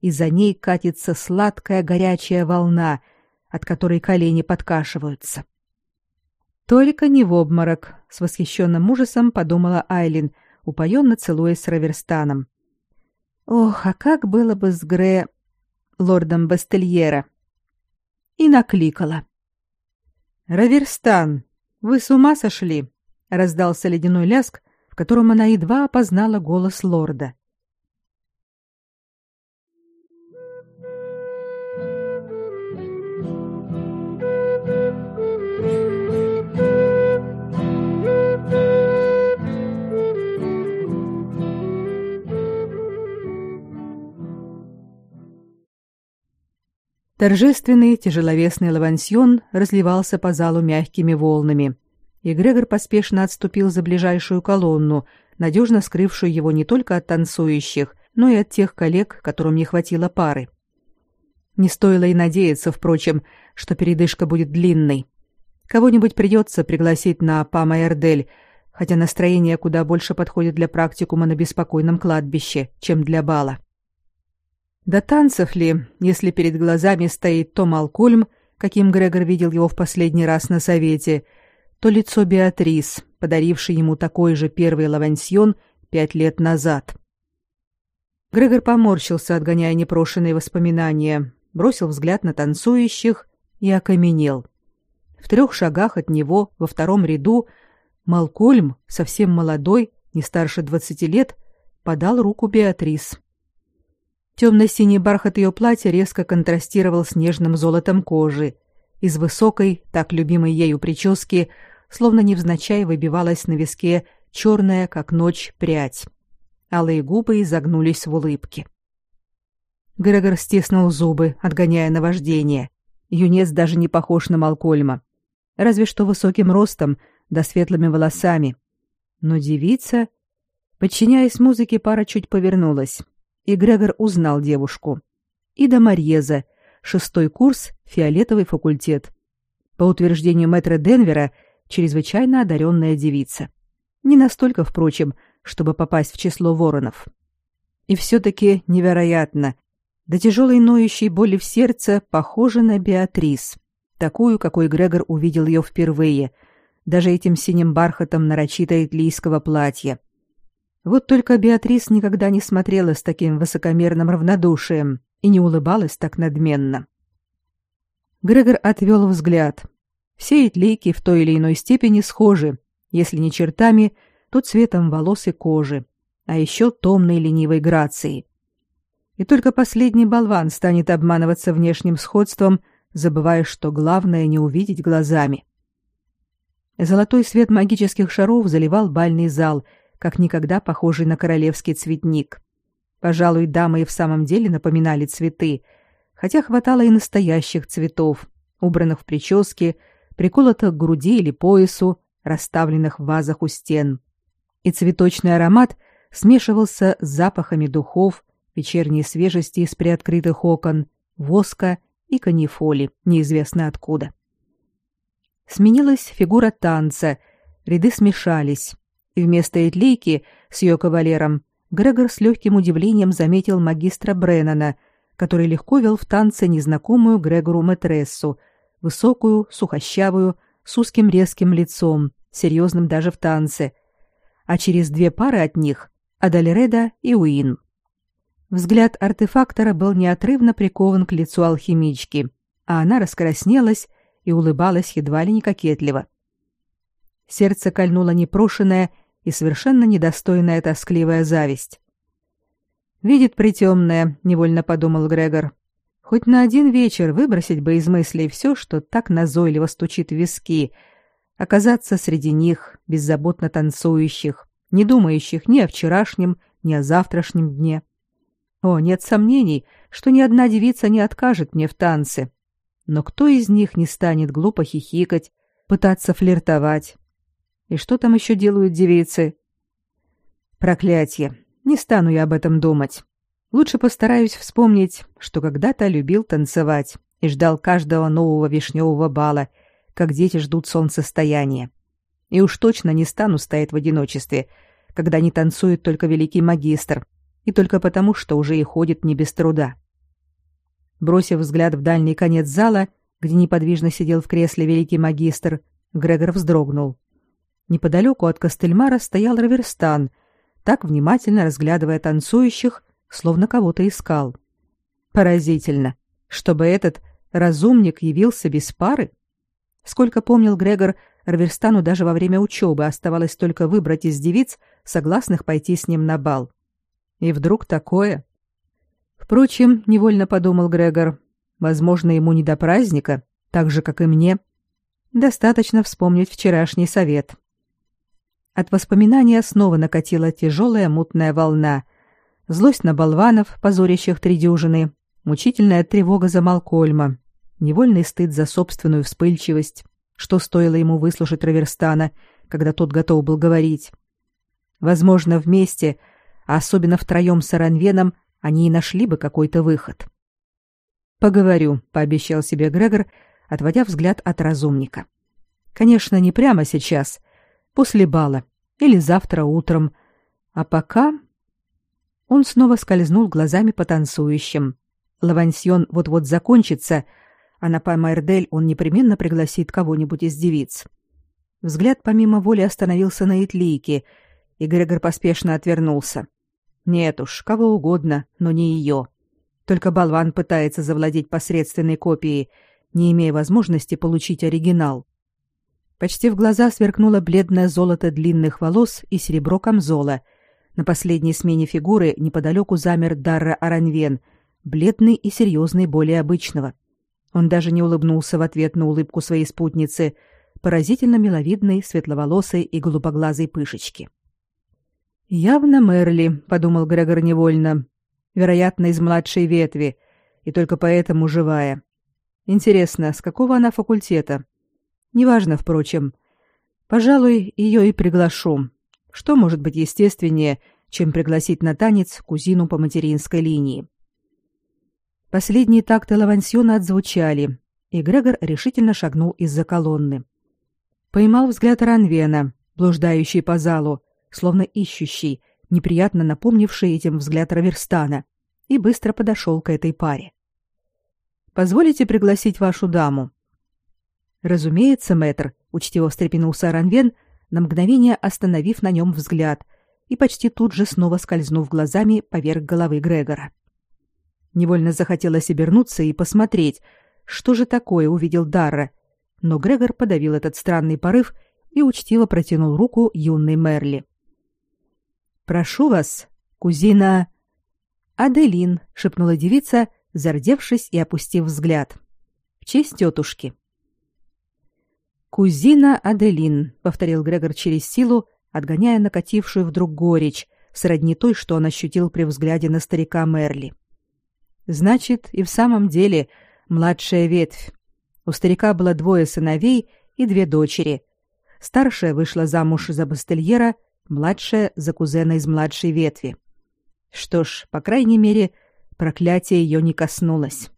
и за ней катится сладкая горячая волна, от которой колени подкашиваются. Только не в обморок, с восхищенным ужасом подумала Айлин, упоенно целуясь с Раверстаном. Ох, а как было бы с Гре... лордом Бастельера? И накликала. «Раверстан, вы с ума сошли?» — раздался ледяной ляск, в котором она едва опознала голос лорда. Торжественный тяжеловесный лавансьон разливался по залу мягкими волнами, и Грегор поспешно отступил за ближайшую колонну, надежно скрывшую его не только от танцующих, но и от тех коллег, которым не хватило пары. Не стоило и надеяться, впрочем, что передышка будет длинной. Кого-нибудь придется пригласить на Пама-Эрдель, хотя настроение куда больше подходит для практикума на беспокойном кладбище, чем для бала. До танцев ли, если перед глазами стоит то Малкольм, каким Грегор видел его в последний раз на совете, то лицо Беатрис, подарившей ему такой же первый лавансьон пять лет назад. Грегор поморщился, отгоняя непрошенные воспоминания, бросил взгляд на танцующих и окаменел. В трех шагах от него, во втором ряду, Малкольм, совсем молодой, не старше двадцати лет, подал руку Беатрис. Темно-синий бархат ее платья резко контрастировал с нежным золотом кожи. Из высокой, так любимой ею прически, словно невзначай выбивалась на виске черная, как ночь, прядь. Алые губы изогнулись в улыбке. Грегор стиснул зубы, отгоняя наваждение. Юнец даже не похож на Малкольма. Разве что высоким ростом, да светлыми волосами. Но девица... Подчиняясь музыке, пара чуть повернулась, и Грегор узнал девушку. Ида Марьеза, шестой курс, фиолетовый факультет. По утверждению мэтра Денвера, чрезвычайно одаренная девица. Не настолько, впрочем, чтобы попасть в число воронов. И все-таки невероятно, до тяжелой ноющей боли в сердце похожа на Беатрис, такую, какой Грегор увидел ее впервые, даже этим синим бархатом нарочито итлийского платья. Вот только Беатрис никогда не смотрела с таким высокомерным равнодушием и не улыбалась так надменно. Грегор отвел взгляд. Все итлейки в той или иной степени схожи, если не чертами, то цветом волос и кожи, а еще томной ленивой грацией. И только последний болван станет обманываться внешним сходством, забывая, что главное не увидеть глазами. Золотой свет магических шаров заливал бальный зал, как никогда похожий на королевский цветник. Пожалуй, дамы и в самом деле напоминали цветы, хотя хватало и настоящих цветов, убранных в прическе, приколотых к груди или поясу, расставленных в вазах у стен. И цветочный аромат смешивался с запахами духов, вечерней свежести из приоткрытых окон, воска и канифоли, неизвестно откуда. Сменилась фигура танца, ряды смешались, и вместо Этлейки с ее кавалером Грегор с легким удивлением заметил магистра Бреннана, который легко вел в танце незнакомую Грегору Матрессу, высокую, сухощавую, с узким резким лицом, серьезным даже в танце, а через две пары от них — Адальреда и Уин. Взгляд артефактора был неотрывно прикован к лицу алхимички, а она раскраснелась и улыбалась едва ли не кокетливо. Сердце кольнуло непрошенная и совершенно недостойная тоскливая зависть. «Видит притемное», — невольно подумал Грегор. «Хоть на один вечер выбросить бы из мыслей все, что так назойливо стучит в виски, оказаться среди них, беззаботно танцующих, не думающих ни о вчерашнем, ни о завтрашнем дне». О, нет сомнений, что ни одна девица не откажет мне в танце. Но кто из них не станет глупо хихикать, пытаться флиртовать? И что там еще делают девицы? Проклятье. Не стану я об этом думать. Лучше постараюсь вспомнить, что когда-то любил танцевать и ждал каждого нового вишневого бала, как дети ждут солнцестояния. И уж точно не стану стоять в одиночестве, когда не танцует только великий магистр, и только потому, что уже и ходит не без труда. Бросив взгляд в дальний конец зала, где неподвижно сидел в кресле великий магистр, Грегор вздрогнул. Неподалеку от Костельмара стоял Раверстан, так внимательно разглядывая танцующих, словно кого-то искал. Поразительно, чтобы этот разумник явился без пары. Сколько помнил Грегор, Раверстану даже во время учебы оставалось только выбрать из девиц, согласных пойти с ним на бал. И вдруг такое? Впрочем, невольно подумал Грегор, возможно, ему не до праздника, так же, как и мне. Достаточно вспомнить вчерашний совет. От воспоминания снова накатила тяжелая мутная волна. Злость на болванов, позорящих три дюжины, мучительная тревога за Малкольма, невольный стыд за собственную вспыльчивость, что стоило ему выслушать Раверстана, когда тот готов был говорить. Возможно, вместе, а особенно втроем с Аранвеном, они и нашли бы какой-то выход. «Поговорю», — пообещал себе Грегор, отводя взгляд от разумника. «Конечно, не прямо сейчас, после бала или завтра утром, а пока...» Он снова скользнул глазами по танцующим. Лавансьон вот-вот закончится, а на Памайрдель он непременно пригласит кого-нибудь из девиц. Взгляд помимо воли остановился на Итлийке, и Грегор поспешно отвернулся. Нет уж, кого угодно, но не ее. Только болван пытается завладеть посредственной копией, не имея возможности получить оригинал. Почти в глаза сверкнуло бледное золото длинных волос и серебро камзола. На последней смене фигуры неподалеку замер Дарра Аранвен, бледный и серьезный более обычного. Он даже не улыбнулся в ответ на улыбку своей спутницы, поразительно миловидной, светловолосой и голубоглазой пышечки. «Явно Мерли», — подумал Грегор невольно. «Вероятно, из младшей ветви, и только поэтому живая. Интересно, с какого она факультета? Неважно, впрочем. Пожалуй, ее и приглашу. Что может быть естественнее, чем пригласить на танец кузину по материнской линии?» Последние такты лавансиона отзвучали, и Грегор решительно шагнул из-за колонны. Поймал взгляд Ранвена, блуждающий по залу, словно ищущий, неприятно напомнивший этим взгляд Раверстана, и быстро подошел к этой паре. «Позволите пригласить вашу даму?» «Разумеется, мэтр», — учтиво встрепенулся Ранвен, на мгновение остановив на нем взгляд и почти тут же снова скользнув глазами поверх головы Грегора. Невольно захотелось обернуться и посмотреть, что же такое увидел Дарра, но Грегор подавил этот странный порыв и учтиво протянул руку юной Мерли. «Прошу вас, кузина...» «Аделин», — шепнула девица, зардевшись и опустив взгляд. «В честь тетушки». «Кузина Аделин», — повторил Грегор через силу, отгоняя накатившую вдруг горечь, сродни той, что он ощутил при взгляде на старика Мерли. Значит, и в самом деле младшая ветвь. У старика было двое сыновей и две дочери. Старшая вышла замуж за бастельера, младшая за кузена из младшей ветви. Что ж, по крайней мере, проклятие ее не коснулось.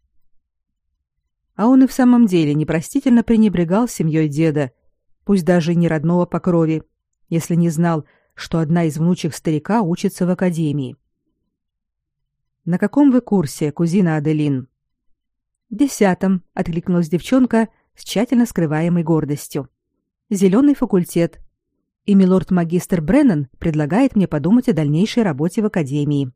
А он и в самом деле непростительно пренебрегал семьей деда, пусть даже не родного по крови, если не знал, что одна из внучек старика учится в академии. На каком вы курсе, кузина Аделин? Десятом, откликнулась девчонка с тщательно скрываемой гордостью. Зеленый факультет. И милорд-магистр Бреннан предлагает мне подумать о дальнейшей работе в академии.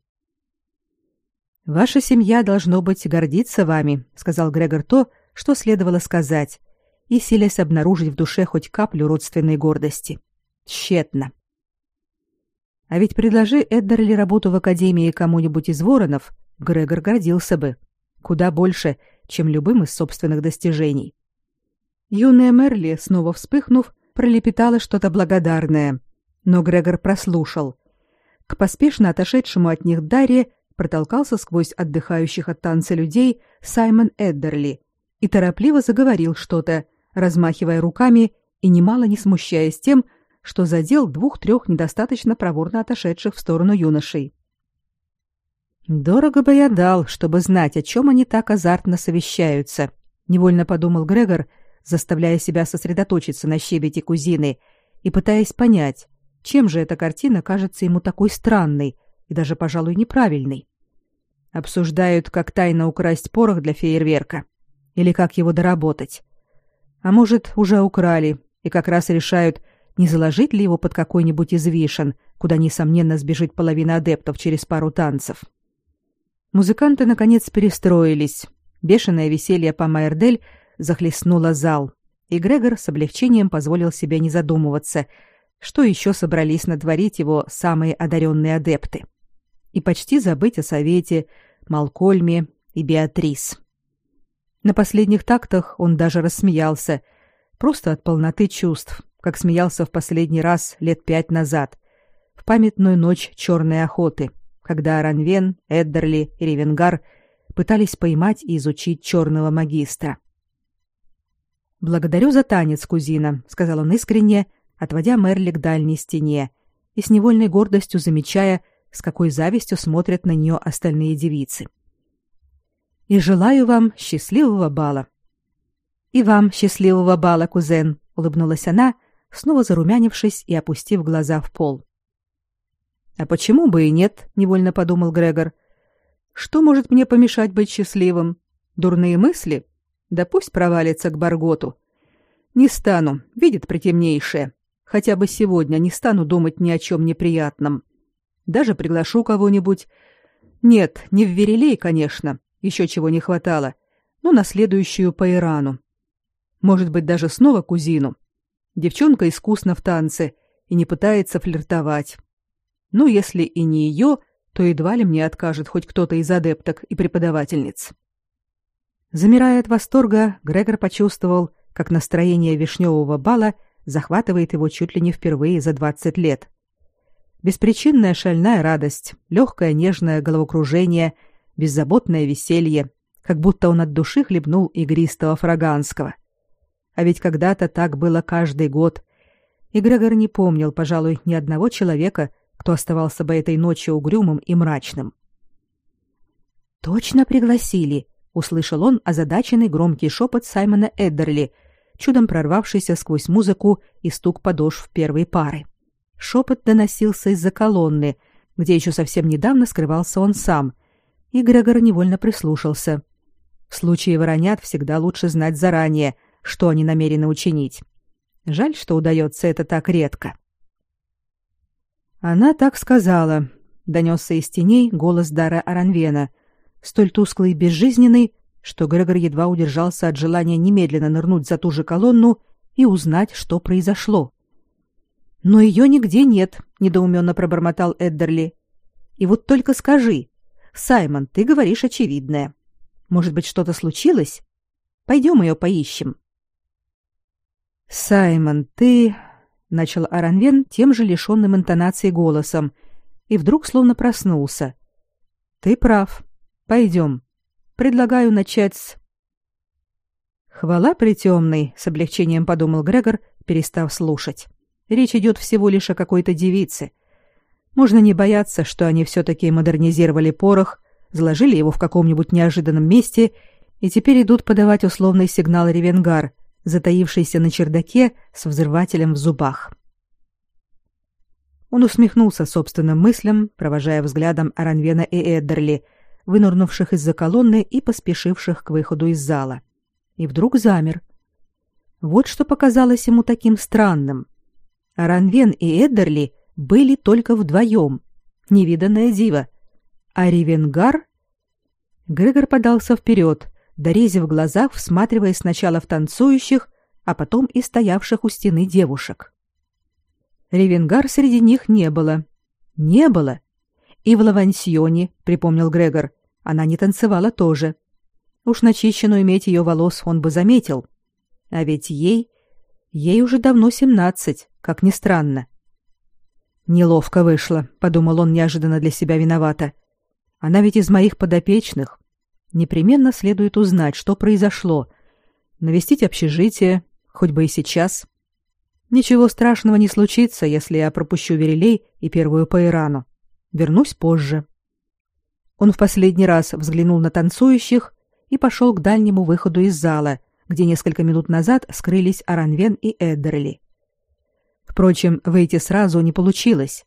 Ваша семья должно быть гордиться вами, сказал Грегор то, что следовало сказать, и силясь обнаружить в душе хоть каплю родственной гордости. Тщетно. А ведь предложи Эддерли работу в академии кому-нибудь из воронов, Грегор гордился бы. Куда больше, чем любым из собственных достижений. Юная Мерли, снова вспыхнув, пролепетала что-то благодарное. Но Грегор прослушал. К поспешно отошедшему от них Дарье протолкался сквозь отдыхающих от танца людей Саймон Эддерли и торопливо заговорил что-то, размахивая руками и немало не смущаясь тем, что задел двух-трех недостаточно проворно отошедших в сторону юношей. «Дорого бы я дал, чтобы знать, о чем они так азартно совещаются», — невольно подумал Грегор, заставляя себя сосредоточиться на щебете кузины и пытаясь понять, чем же эта картина кажется ему такой странной и даже, пожалуй, неправильной. Обсуждают, как тайно украсть порох для фейерверка или как его доработать. А может, уже украли и как раз решают, не заложить ли его под какой-нибудь из вишен, куда, несомненно, сбежит половина адептов через пару танцев. Музыканты, наконец, перестроились. Бешеное веселье по Майердель захлестнуло зал, и Грегор с облегчением позволил себе не задумываться, что еще собрались натворить его самые одаренные адепты. И почти забыть о совете, Малкольме и Беатрис. На последних тактах он даже рассмеялся, просто от полноты чувств, как смеялся в последний раз лет пять назад, в памятную ночь черной охоты, когда Ранвен, Эддерли и Ревенгар пытались поймать и изучить черного магистра, Благодарю за танец, кузина, сказал он искренне, отводя Мерли к дальней стене и с невольной гордостью замечая, с какой завистью смотрят на нее остальные девицы. И желаю вам счастливого бала. И вам счастливого бала, кузен, улыбнулась она, снова зарумянившись и опустив глаза в пол. А почему бы и нет, невольно подумал Грегор. Что может мне помешать быть счастливым? Дурные мысли? Да пусть провалится к Барготу. Не стану, видит притемнейшее. Хотя бы сегодня не стану думать ни о чем неприятном. Даже приглашу кого-нибудь. Нет, не в Верелей, конечно, еще чего не хватало, но на следующую по Ирану. Может быть, даже снова кузину. Девчонка искусна в танце и не пытается флиртовать. Ну, если и не ее, то едва ли мне откажет хоть кто-то из адепток и преподавательниц. Замирая от восторга, Грегор почувствовал, как настроение вишневого бала захватывает его чуть ли не впервые за 20 лет. Беспричинная шальная радость, легкое нежное головокружение, беззаботное веселье, как будто он от души хлебнул игристого фраганского. А ведь когда-то так было каждый год, и Грегор не помнил, пожалуй, ни одного человека, кто оставался бы этой ночью угрюмым и мрачным. «Точно пригласили», — услышал он озадаченный громкий шепот Саймона Эддерли, чудом прорвавшийся сквозь музыку и стук подошв первой пары. Шепот доносился из-за колонны, где еще совсем недавно скрывался он сам, и Грегор невольно прислушался. В случае воронят всегда лучше знать заранее, что они намерены учинить. Жаль, что удается это так редко. Она так сказала, донесся из теней голос Дара Аранвена, столь тусклый и безжизненный, что Грегор едва удержался от желания немедленно нырнуть за ту же колонну и узнать, что произошло. Но ее нигде нет, недоуменно пробормотал Эддерли. И вот только скажи, Саймон, ты говоришь очевидное. Может быть, что-то случилось? Пойдем ее поищем. Саймон, ты начал Аранвен тем же лишенным интонации голосом и вдруг словно проснулся. Ты прав. Пойдем. Предлагаю начать с Хвала притемной, с облегчением подумал Грегор, перестав слушать. Речь идет всего лишь о какой-то девице. Можно не бояться, что они все-таки модернизировали порох, заложили его в каком-нибудь неожиданном месте и теперь идут подавать условный сигнал Ревенгар, затаившийся на чердаке с взрывателем в зубах. Он усмехнулся собственным мыслям, провожая взглядом Аранвена и Эддерли, вынырнувших из-за колонны и поспешивших к выходу из зала. И вдруг замер. Вот что показалось ему таким странным. Аранвен и Эддерли были только вдвоем. Невиданное диво. А Ревенгар... Грегор подался вперед, дорезив в глазах, всматриваясь сначала в танцующих, а потом и стоявших у стены девушек. Ревенгар среди них не было. Не было. И в лавансионе, припомнил Грегор, она не танцевала тоже. Уж начищенную медь ее волос он бы заметил. А ведь ей Ей уже давно семнадцать, как ни странно. Неловко вышло, подумал он неожиданно для себя виновато. Она ведь из моих подопечных. Непременно следует узнать, что произошло. Навестить общежитие, хоть бы и сейчас. Ничего страшного не случится, если я пропущу Верелей и первую по Ирану. Вернусь позже. Он в последний раз взглянул на танцующих и пошел к дальнему выходу из зала, где несколько минут назад скрылись Аранвен и Эддерли. Впрочем, выйти сразу не получилось.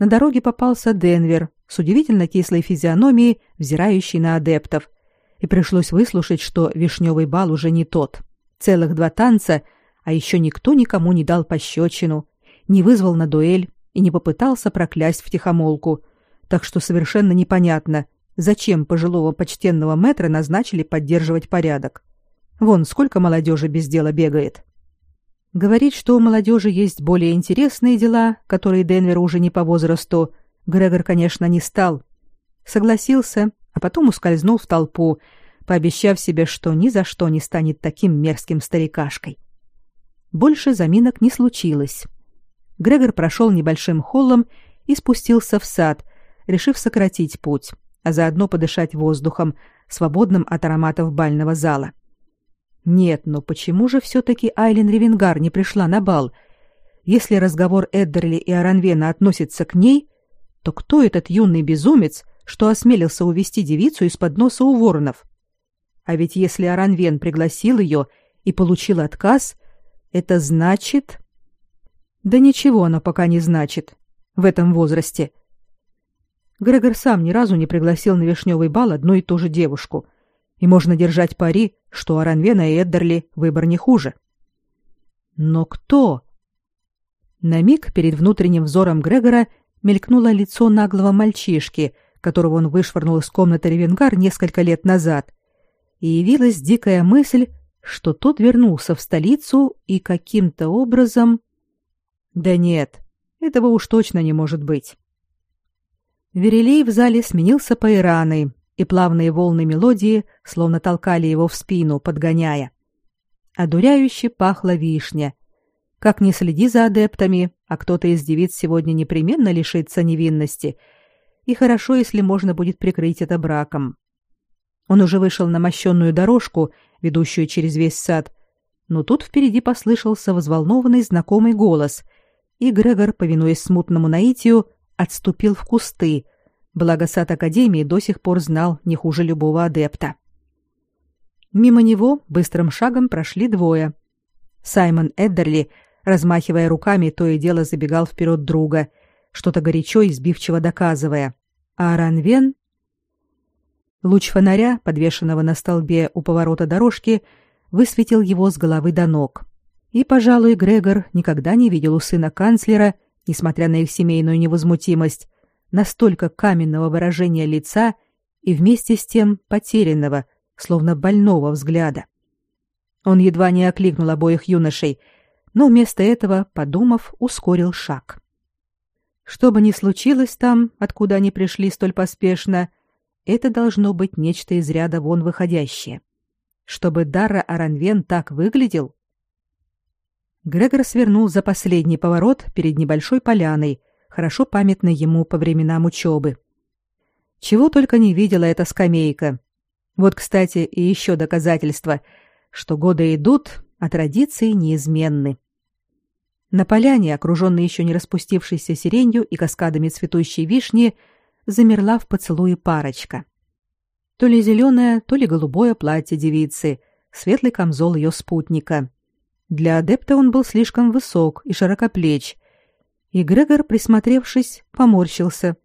На дороге попался Денвер с удивительно кислой физиономией, взирающий на адептов, и пришлось выслушать, что вишневый бал уже не тот. Целых два танца, а еще никто никому не дал пощечину, не вызвал на дуэль и не попытался проклясть втихомолку, так что совершенно непонятно, зачем пожилого почтенного мэтра назначили поддерживать порядок. Вон сколько молодежи без дела бегает. Говорить, что у молодежи есть более интересные дела, которые Денверу уже не по возрасту, Грегор, конечно, не стал. Согласился, а потом ускользнул в толпу, пообещав себе, что ни за что не станет таким мерзким старикашкой. Больше заминок не случилось. Грегор прошел небольшим холлом и спустился в сад, решив сократить путь, а заодно подышать воздухом, свободным от ароматов бального зала. — Нет, но почему же все-таки Айлин Ревенгар не пришла на бал? Если разговор Эддерли и Аранвена относится к ней, то кто этот юный безумец, что осмелился увести девицу из-под носа у воронов? А ведь если Аранвен пригласил ее и получил отказ, это значит... Да ничего оно пока не значит в этом возрасте. Грегор сам ни разу не пригласил на вишневый бал одну и ту же девушку, и можно держать пари, что Аранвена и Эддерли выбор не хуже. Но кто? На миг перед внутренним взором Грегора мелькнуло лицо наглого мальчишки, которого он вышвырнул из комнаты Ревенгар несколько лет назад, и явилась дикая мысль, что тот вернулся в столицу и каким-то образом... Да нет, этого уж точно не может быть. Верелей в зале сменился поираной, и плавные волны мелодии словно толкали его в спину, подгоняя. Одуряюще пахла вишня. Как ни следи за адептами, а кто-то из девиц сегодня непременно лишится невинности. И хорошо, если можно будет прикрыть это браком. Он уже вышел на мощенную дорожку, ведущую через весь сад, но тут впереди послышался взволнованный знакомый голос, и Грегор, повинуясь смутному наитию, отступил в кусты, благо сад Академии до сих пор знал не хуже любого адепта. Мимо него быстрым шагом прошли двое. Саймон Эддерли, размахивая руками, то и дело забегал вперед друга, что-то горячо и сбивчиво доказывая. А Ранвен... Луч фонаря, подвешенного на столбе у поворота дорожки, высветил его с головы до ног. И, пожалуй, Грегор никогда не видел у сына канцлера, несмотря на их семейную невозмутимость, настолько каменного выражения лица и вместе с тем потерянного, словно больного взгляда. Он едва не окликнул обоих юношей, но вместо этого, подумав, ускорил шаг. Что бы ни случилось там, откуда они пришли столь поспешно, это должно быть нечто из ряда вон выходящее. Чтобы Дара Аранвен так выглядел? Грегор свернул за последний поворот перед небольшой поляной, хорошо памятной ему по временам учебы. Чего только не видела эта скамейка. Вот, кстати, и еще доказательство, что годы идут, а традиции неизменны. На поляне, окруженной еще не распустившейся сиренью и каскадами цветущей вишни, замерла в поцелуе парочка. То ли зеленое, то ли голубое платье девицы, светлый камзол ее спутника. Для адепта он был слишком высок и широкоплеч, и Грегор, присмотревшись, поморщился.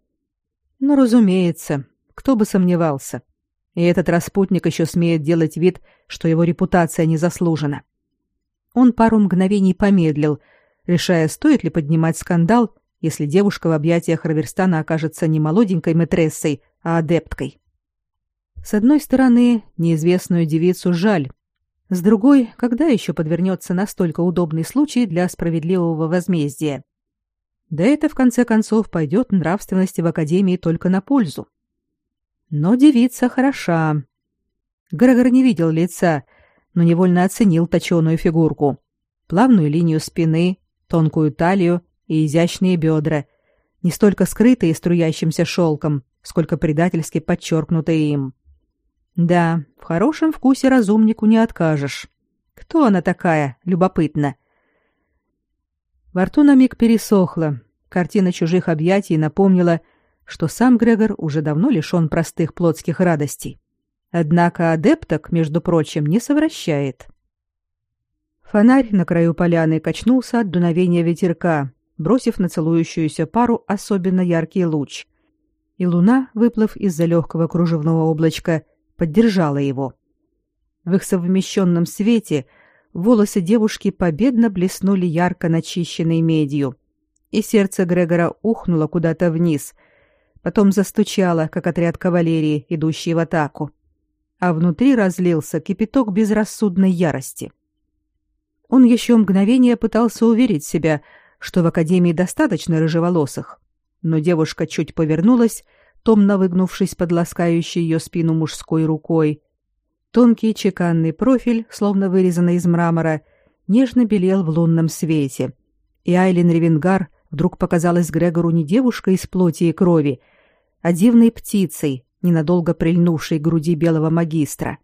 Ну, разумеется, кто бы сомневался. И этот распутник еще смеет делать вид, что его репутация не заслужена. Он пару мгновений помедлил, решая, стоит ли поднимать скандал, если девушка в объятиях Раверстана окажется не молоденькой матрессой, а адепткой. С одной стороны, неизвестную девицу жаль. С другой, когда еще подвернется настолько удобный случай для справедливого возмездия? Да это, в конце концов, пойдет нравственности в Академии только на пользу. Но девица хороша. Грегор не видел лица, но невольно оценил точеную фигурку. Плавную линию спины, тонкую талию и изящные бедра, не столько скрытые струящимся шелком, сколько предательски подчеркнутые им. Да, в хорошем вкусе разумнику не откажешь. Кто она такая, любопытно? Во рту на миг пересохло. Картина чужих объятий напомнила, что сам Грегор уже давно лишен простых плотских радостей. Однако адепток, между прочим, не совращает. Фонарь на краю поляны качнулся от дуновения ветерка, бросив на целующуюся пару особенно яркий луч. И луна, выплыв из-за легкого кружевного облачка, поддержала его. В их совмещенном свете – волосы девушки победно блеснули ярко начищенной медью, и сердце Грегора ухнуло куда-то вниз, потом застучало, как отряд кавалерии, идущий в атаку, а внутри разлился кипяток безрассудной ярости. Он еще мгновение пытался уверить себя, что в академии достаточно рыжеволосых, но девушка чуть повернулась, томно выгнувшись под ласкающей ее спину мужской рукой, Тонкий чеканный профиль, словно вырезанный из мрамора, нежно белел в лунном свете. И Айлин Ревенгар вдруг показалась Грегору не девушкой из плоти и крови, а дивной птицей, ненадолго прильнувшей к груди белого магистра.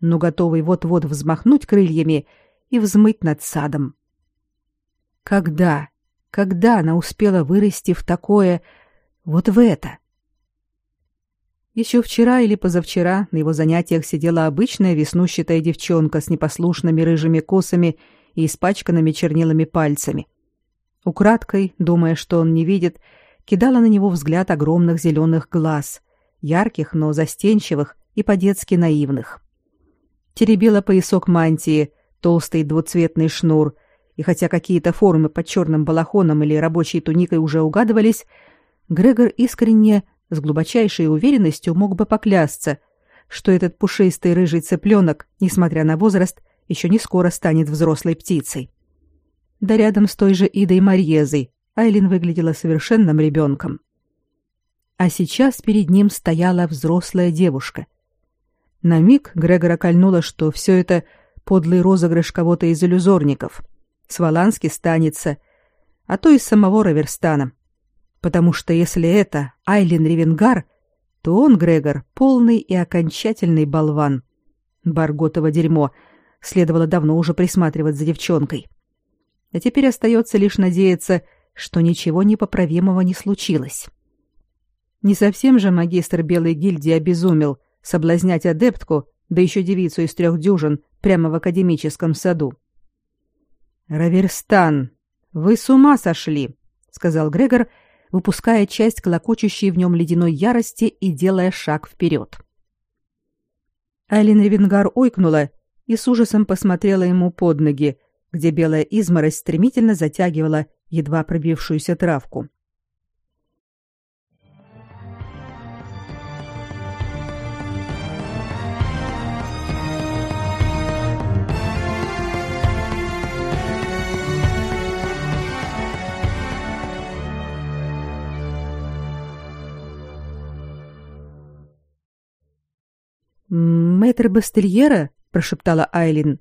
но готовый вот-вот взмахнуть крыльями и взмыть над садом. Когда, когда она успела вырасти в такое, вот в это? Еще вчера или позавчера на его занятиях сидела обычная веснущатая девчонка с непослушными рыжими косами и испачканными чернилами пальцами. Украдкой, думая, что он не видит, кидала на него взгляд огромных зеленых глаз, ярких, но застенчивых и по-детски наивных. Теребила поясок мантии, толстый двуцветный шнур, и хотя какие-то формы под черным балахоном или рабочей туникой уже угадывались, Грегор искренне с глубочайшей уверенностью мог бы поклясться, что этот пушистый рыжий цыпленок, несмотря на возраст, еще не скоро станет взрослой птицей. Да рядом с той же Идой Марьезой Айлин выглядела совершенным ребенком. А сейчас перед ним стояла взрослая девушка. На миг Грегора кольнуло, что все это подлый розыгрыш кого-то из иллюзорников. С Валански станется, а то и самого Раверстана — потому что если это Айлин Ревенгар, то он, Грегор, полный и окончательный болван. Барготово дерьмо. Следовало давно уже присматривать за девчонкой. А теперь остается лишь надеяться, что ничего непоправимого не случилось. Не совсем же магистр Белой гильдии обезумел соблазнять адептку, да еще девицу из трех дюжин, прямо в академическом саду. «Раверстан, вы с ума сошли!» — сказал Грегор выпуская часть клокочущей в нем ледяной ярости и делая шаг вперед. Айлин Ревенгар ойкнула и с ужасом посмотрела ему под ноги, где белая изморозь стремительно затягивала едва пробившуюся травку. «Мэтр Бастельера?» — прошептала Айлин.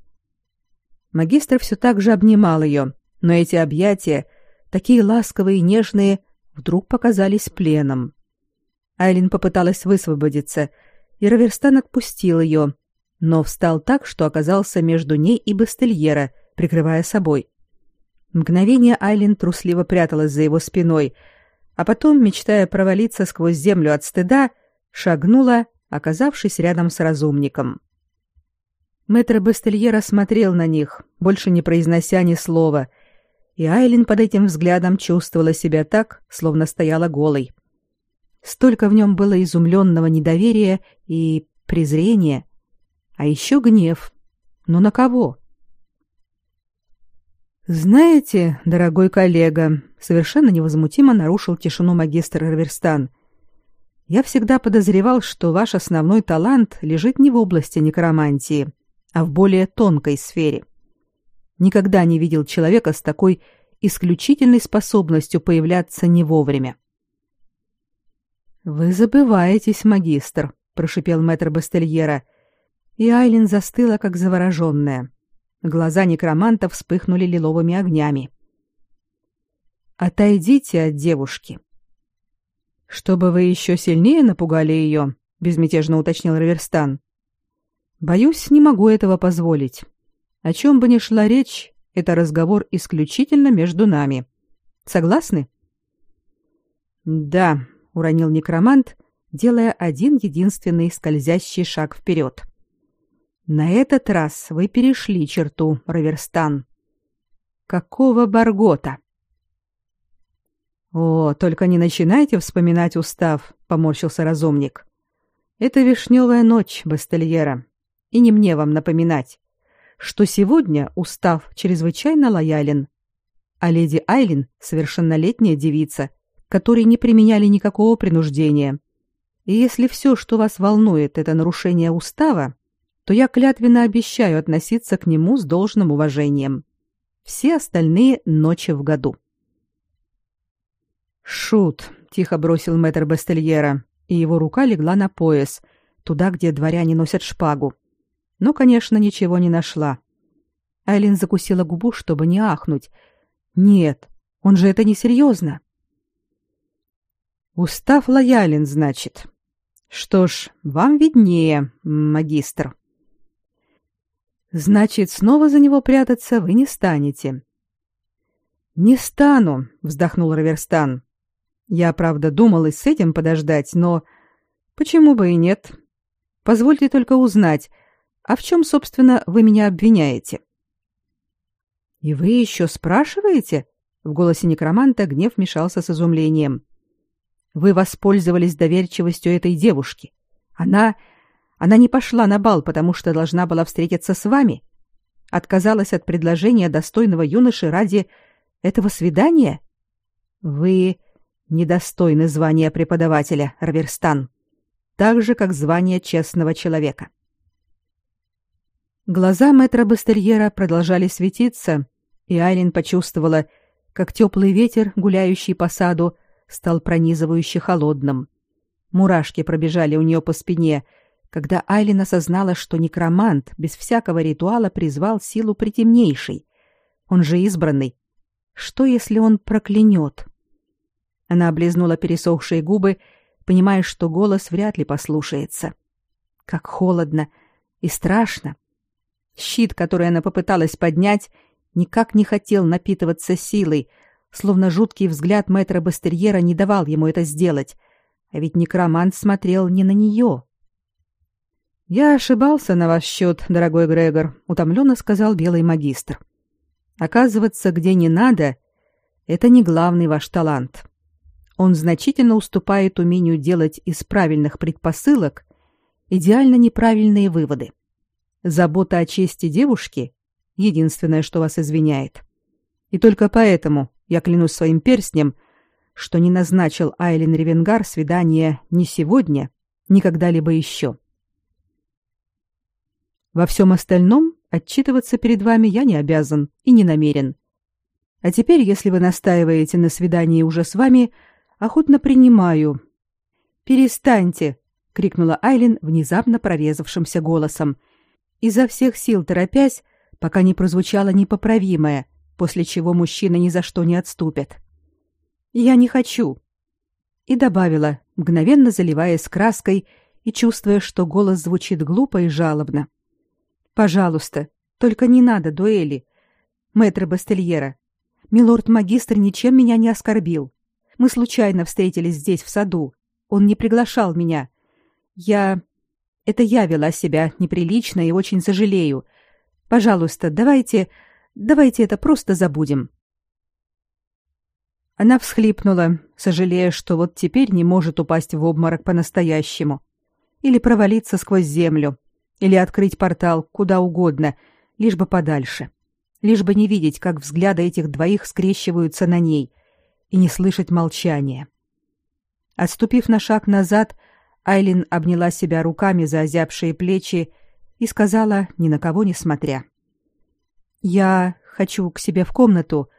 Магистр все так же обнимал ее, но эти объятия, такие ласковые и нежные, вдруг показались пленом. Айлин попыталась высвободиться, и Раверстан отпустил ее, но встал так, что оказался между ней и Бастельера, прикрывая собой. Мгновение Айлин трусливо пряталась за его спиной, а потом, мечтая провалиться сквозь землю от стыда, шагнула оказавшись рядом с разумником. Мэтр Бастельера смотрел на них, больше не произнося ни слова, и Айлин под этим взглядом чувствовала себя так, словно стояла голой. Столько в нем было изумленного недоверия и презрения, а еще гнев. Но на кого? «Знаете, дорогой коллега», — совершенно невозмутимо нарушил тишину магистр Раверстан — я всегда подозревал, что ваш основной талант лежит не в области некромантии, а в более тонкой сфере. Никогда не видел человека с такой исключительной способностью появляться не вовремя. Вы забываетесь, магистр, прошипел мэтр Бастельера, и Айлин застыла как завороженная. Глаза некроманта вспыхнули лиловыми огнями. Отойдите от девушки. Чтобы вы еще сильнее напугали ее, безмятежно уточнил Раверстан. Боюсь, не могу этого позволить. О чем бы ни шла речь, это разговор исключительно между нами. Согласны? Да, уронил некромант, делая один единственный скользящий шаг вперед. На этот раз вы перешли черту, Раверстан. Какого баргота? О, только не начинайте вспоминать устав, поморщился разумник. Это вишневая ночь, Бастельера, и не мне вам напоминать, что сегодня устав чрезвычайно лоялен, а леди Айлин совершеннолетняя девица, которой не применяли никакого принуждения. И если все, что вас волнует, это нарушение устава, то я клятвенно обещаю относиться к нему с должным уважением. Все остальные ночи в году. «Шут!» — тихо бросил мэтр Бастельера, и его рука легла на пояс, туда, где дворяне носят шпагу. Но, конечно, ничего не нашла. Айлин закусила губу, чтобы не ахнуть. «Нет, он же это несерьезно!» «Устав лоялен, значит. Что ж, вам виднее, магистр». Значит, снова за него прятаться вы не станете. Не стану, вздохнул Раверстан. Я, правда, думал и с этим подождать, но почему бы и нет? Позвольте только узнать, а в чем, собственно, вы меня обвиняете? И вы еще спрашиваете? В голосе некроманта гнев мешался с изумлением. Вы воспользовались доверчивостью этой девушки. Она она не пошла на бал, потому что должна была встретиться с вами. Отказалась от предложения достойного юноши ради этого свидания? Вы недостойны звания преподавателя, Раверстан, так же как звания честного человека. Глаза мэтра Бастерьера продолжали светиться, и Айлин почувствовала, как теплый ветер, гуляющий по саду, стал пронизывающе холодным. Мурашки пробежали у нее по спине, когда Айлин осознала, что некромант без всякого ритуала призвал силу притемнейшей. Он же избранный. Что, если он проклянет? Она облизнула пересохшие губы, понимая, что голос вряд ли послушается. Как холодно и страшно. Щит, который она попыталась поднять, никак не хотел напитываться силой, словно жуткий взгляд мэтра Бастерьера не давал ему это сделать. А ведь некромант смотрел не на нее, «Я ошибался на ваш счет, дорогой Грегор», — утомленно сказал белый магистр. «Оказываться где не надо — это не главный ваш талант. Он значительно уступает умению делать из правильных предпосылок идеально неправильные выводы. Забота о чести девушки — единственное, что вас извиняет. И только поэтому я клянусь своим перстнем, что не назначил Айлин Ревенгар свидание ни сегодня, ни когда-либо еще». Во всем остальном отчитываться перед вами я не обязан и не намерен. А теперь, если вы настаиваете на свидании уже с вами, охотно принимаю. Перестаньте, крикнула Айлин внезапно прорезавшимся голосом, изо всех сил торопясь, пока не прозвучало непоправимое, после чего мужчина ни за что не отступит. Я не хочу. И добавила, мгновенно заливаясь краской и чувствуя, что голос звучит глупо и жалобно. Пожалуйста, только не надо дуэли. Мэтр Бастельера, милорд-магистр ничем меня не оскорбил. Мы случайно встретились здесь, в саду. Он не приглашал меня. Я... Это я вела себя неприлично и очень сожалею. Пожалуйста, давайте... Давайте это просто забудем. Она всхлипнула, сожалея, что вот теперь не может упасть в обморок по-настоящему или провалиться сквозь землю, или открыть портал куда угодно, лишь бы подальше. Лишь бы не видеть, как взгляды этих двоих скрещиваются на ней, и не слышать молчания. Отступив на шаг назад, Айлин обняла себя руками за озябшие плечи и сказала, ни на кого не смотря. «Я хочу к себе в комнату.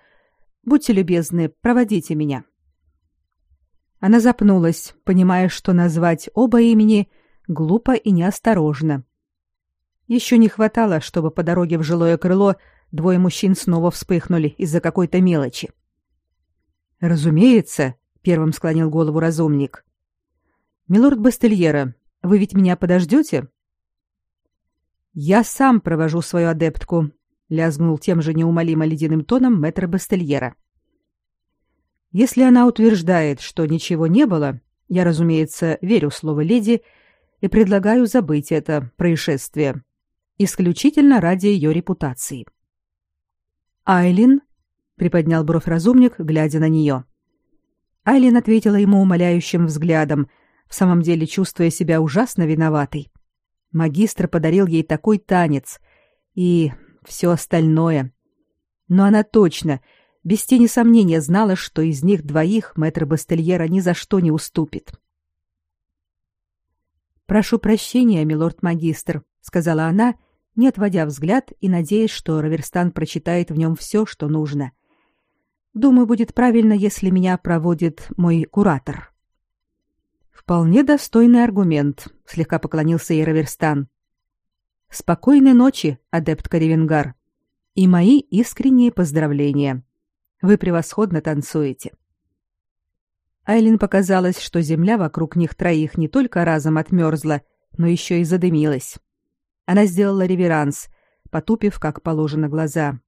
Будьте любезны, проводите меня». Она запнулась, понимая, что назвать оба имени глупо и неосторожно. Еще не хватало, чтобы по дороге в жилое крыло двое мужчин снова вспыхнули из-за какой-то мелочи. «Разумеется», — первым склонил голову разумник. «Милорд Бастельера, вы ведь меня подождете?» «Я сам провожу свою адептку», — лязгнул тем же неумолимо ледяным тоном мэтр Бастельера. «Если она утверждает, что ничего не было, я, разумеется, верю слову леди и предлагаю забыть это происшествие исключительно ради ее репутации. Айлин приподнял бровь разумник, глядя на нее. Айлин ответила ему умоляющим взглядом, в самом деле чувствуя себя ужасно виноватой. Магистр подарил ей такой танец и все остальное. Но она точно, без тени сомнения, знала, что из них двоих мэтр Бастельера ни за что не уступит. «Прошу прощения, милорд-магистр», — сказала она, не отводя взгляд и надеясь, что Раверстан прочитает в нем все, что нужно. Думаю, будет правильно, если меня проводит мой куратор. Вполне достойный аргумент, слегка поклонился ей Раверстан. Спокойной ночи, адепт Каревенгар, и мои искренние поздравления. Вы превосходно танцуете. Айлин показалось, что земля вокруг них троих не только разом отмерзла, но еще и задымилась. Она сделала реверанс, потупив, как положено, глаза.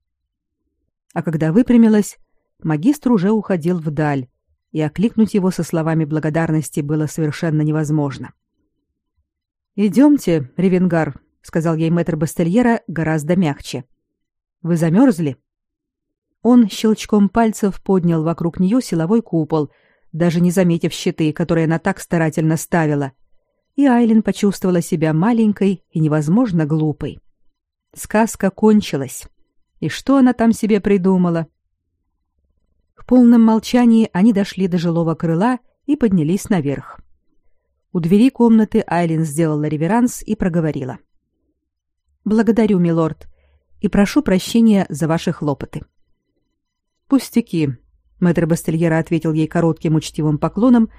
А когда выпрямилась, магистр уже уходил вдаль, и окликнуть его со словами благодарности было совершенно невозможно. «Идемте, Ревенгар», — сказал ей мэтр Бастельера гораздо мягче. «Вы замерзли?» Он щелчком пальцев поднял вокруг нее силовой купол, даже не заметив щиты, которые она так старательно ставила. И Айлин почувствовала себя маленькой и невозможно глупой. Сказка кончилась. И что она там себе придумала? В полном молчании они дошли до жилого крыла и поднялись наверх. У двери комнаты Айлин сделала реверанс и проговорила. «Благодарю, милорд, и прошу прощения за ваши хлопоты». «Пустяки», — мэтр Бастельера ответил ей коротким учтивым поклоном,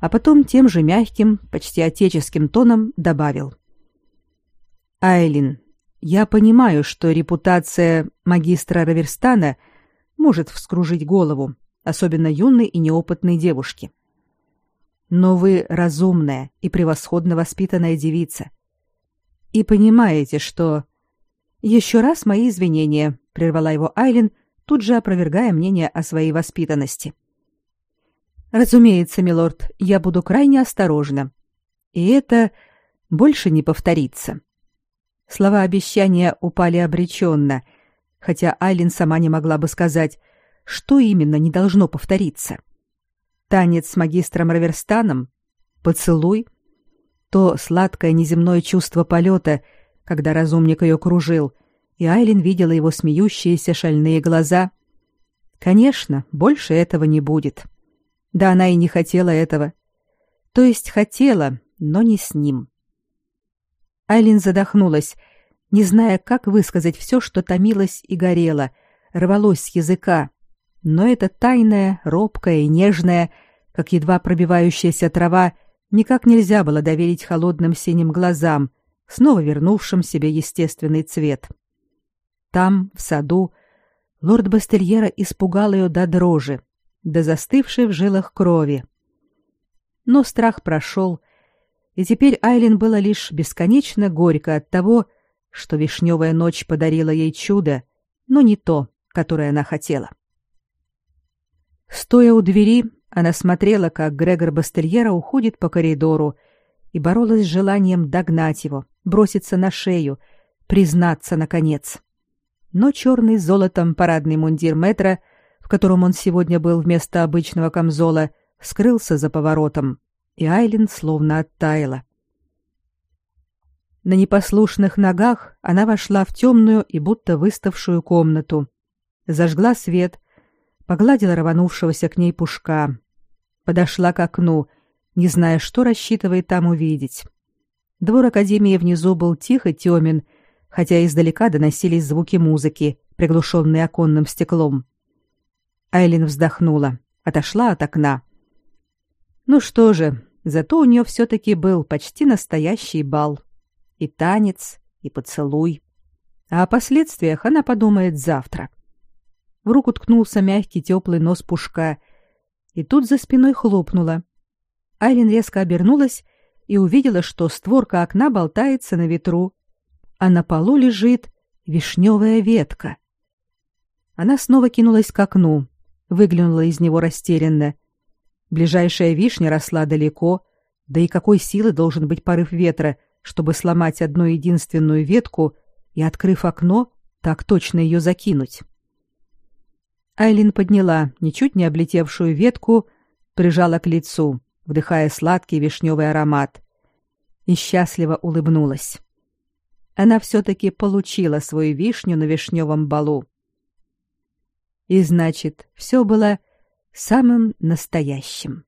а потом тем же мягким, почти отеческим тоном добавил. «Айлин, я понимаю, что репутация магистра Раверстана может вскружить голову, особенно юной и неопытной девушке. Но вы разумная и превосходно воспитанная девица. И понимаете, что... Еще раз мои извинения, прервала его Айлин, тут же опровергая мнение о своей воспитанности. Разумеется, милорд, я буду крайне осторожна. И это больше не повторится. Слова обещания упали обреченно, хотя Айлин сама не могла бы сказать, что именно не должно повториться. Танец с магистром Раверстаном, поцелуй, то сладкое неземное чувство полета, когда разумник ее кружил — и Айлин видела его смеющиеся шальные глаза. Конечно, больше этого не будет. Да она и не хотела этого. То есть хотела, но не с ним. Айлин задохнулась, не зная, как высказать все, что томилось и горело, рвалось с языка. Но это тайное, робкое и нежное, как едва пробивающаяся трава, никак нельзя было доверить холодным синим глазам, снова вернувшим себе естественный цвет. — там, в саду, лорд Бастельера испугал ее до дрожи, до застывшей в жилах крови. Но страх прошел, и теперь Айлин было лишь бесконечно горько от того, что вишневая ночь подарила ей чудо, но не то, которое она хотела. Стоя у двери, она смотрела, как Грегор Бастельера уходит по коридору, и боролась с желанием догнать его, броситься на шею, признаться, наконец но черный с золотом парадный мундир метра, в котором он сегодня был вместо обычного камзола, скрылся за поворотом, и Айлин словно оттаяла. На непослушных ногах она вошла в темную и будто выставшую комнату, зажгла свет, погладила рванувшегося к ней пушка, подошла к окну, не зная, что рассчитывает там увидеть. Двор академии внизу был тих и темен, хотя издалека доносились звуки музыки, приглушенные оконным стеклом. Айлин вздохнула, отошла от окна. Ну что же, зато у нее все-таки был почти настоящий бал. И танец, и поцелуй. А о последствиях она подумает завтра. В руку ткнулся мягкий теплый нос пушка, и тут за спиной хлопнуло. Айлин резко обернулась и увидела, что створка окна болтается на ветру, а на полу лежит вишневая ветка. Она снова кинулась к окну, выглянула из него растерянно. Ближайшая вишня росла далеко, да и какой силы должен быть порыв ветра, чтобы сломать одну единственную ветку и, открыв окно, так точно ее закинуть. Айлин подняла ничуть не облетевшую ветку, прижала к лицу, вдыхая сладкий вишневый аромат, и счастливо улыбнулась она все-таки получила свою вишню на вишневом балу. И значит, все было самым настоящим.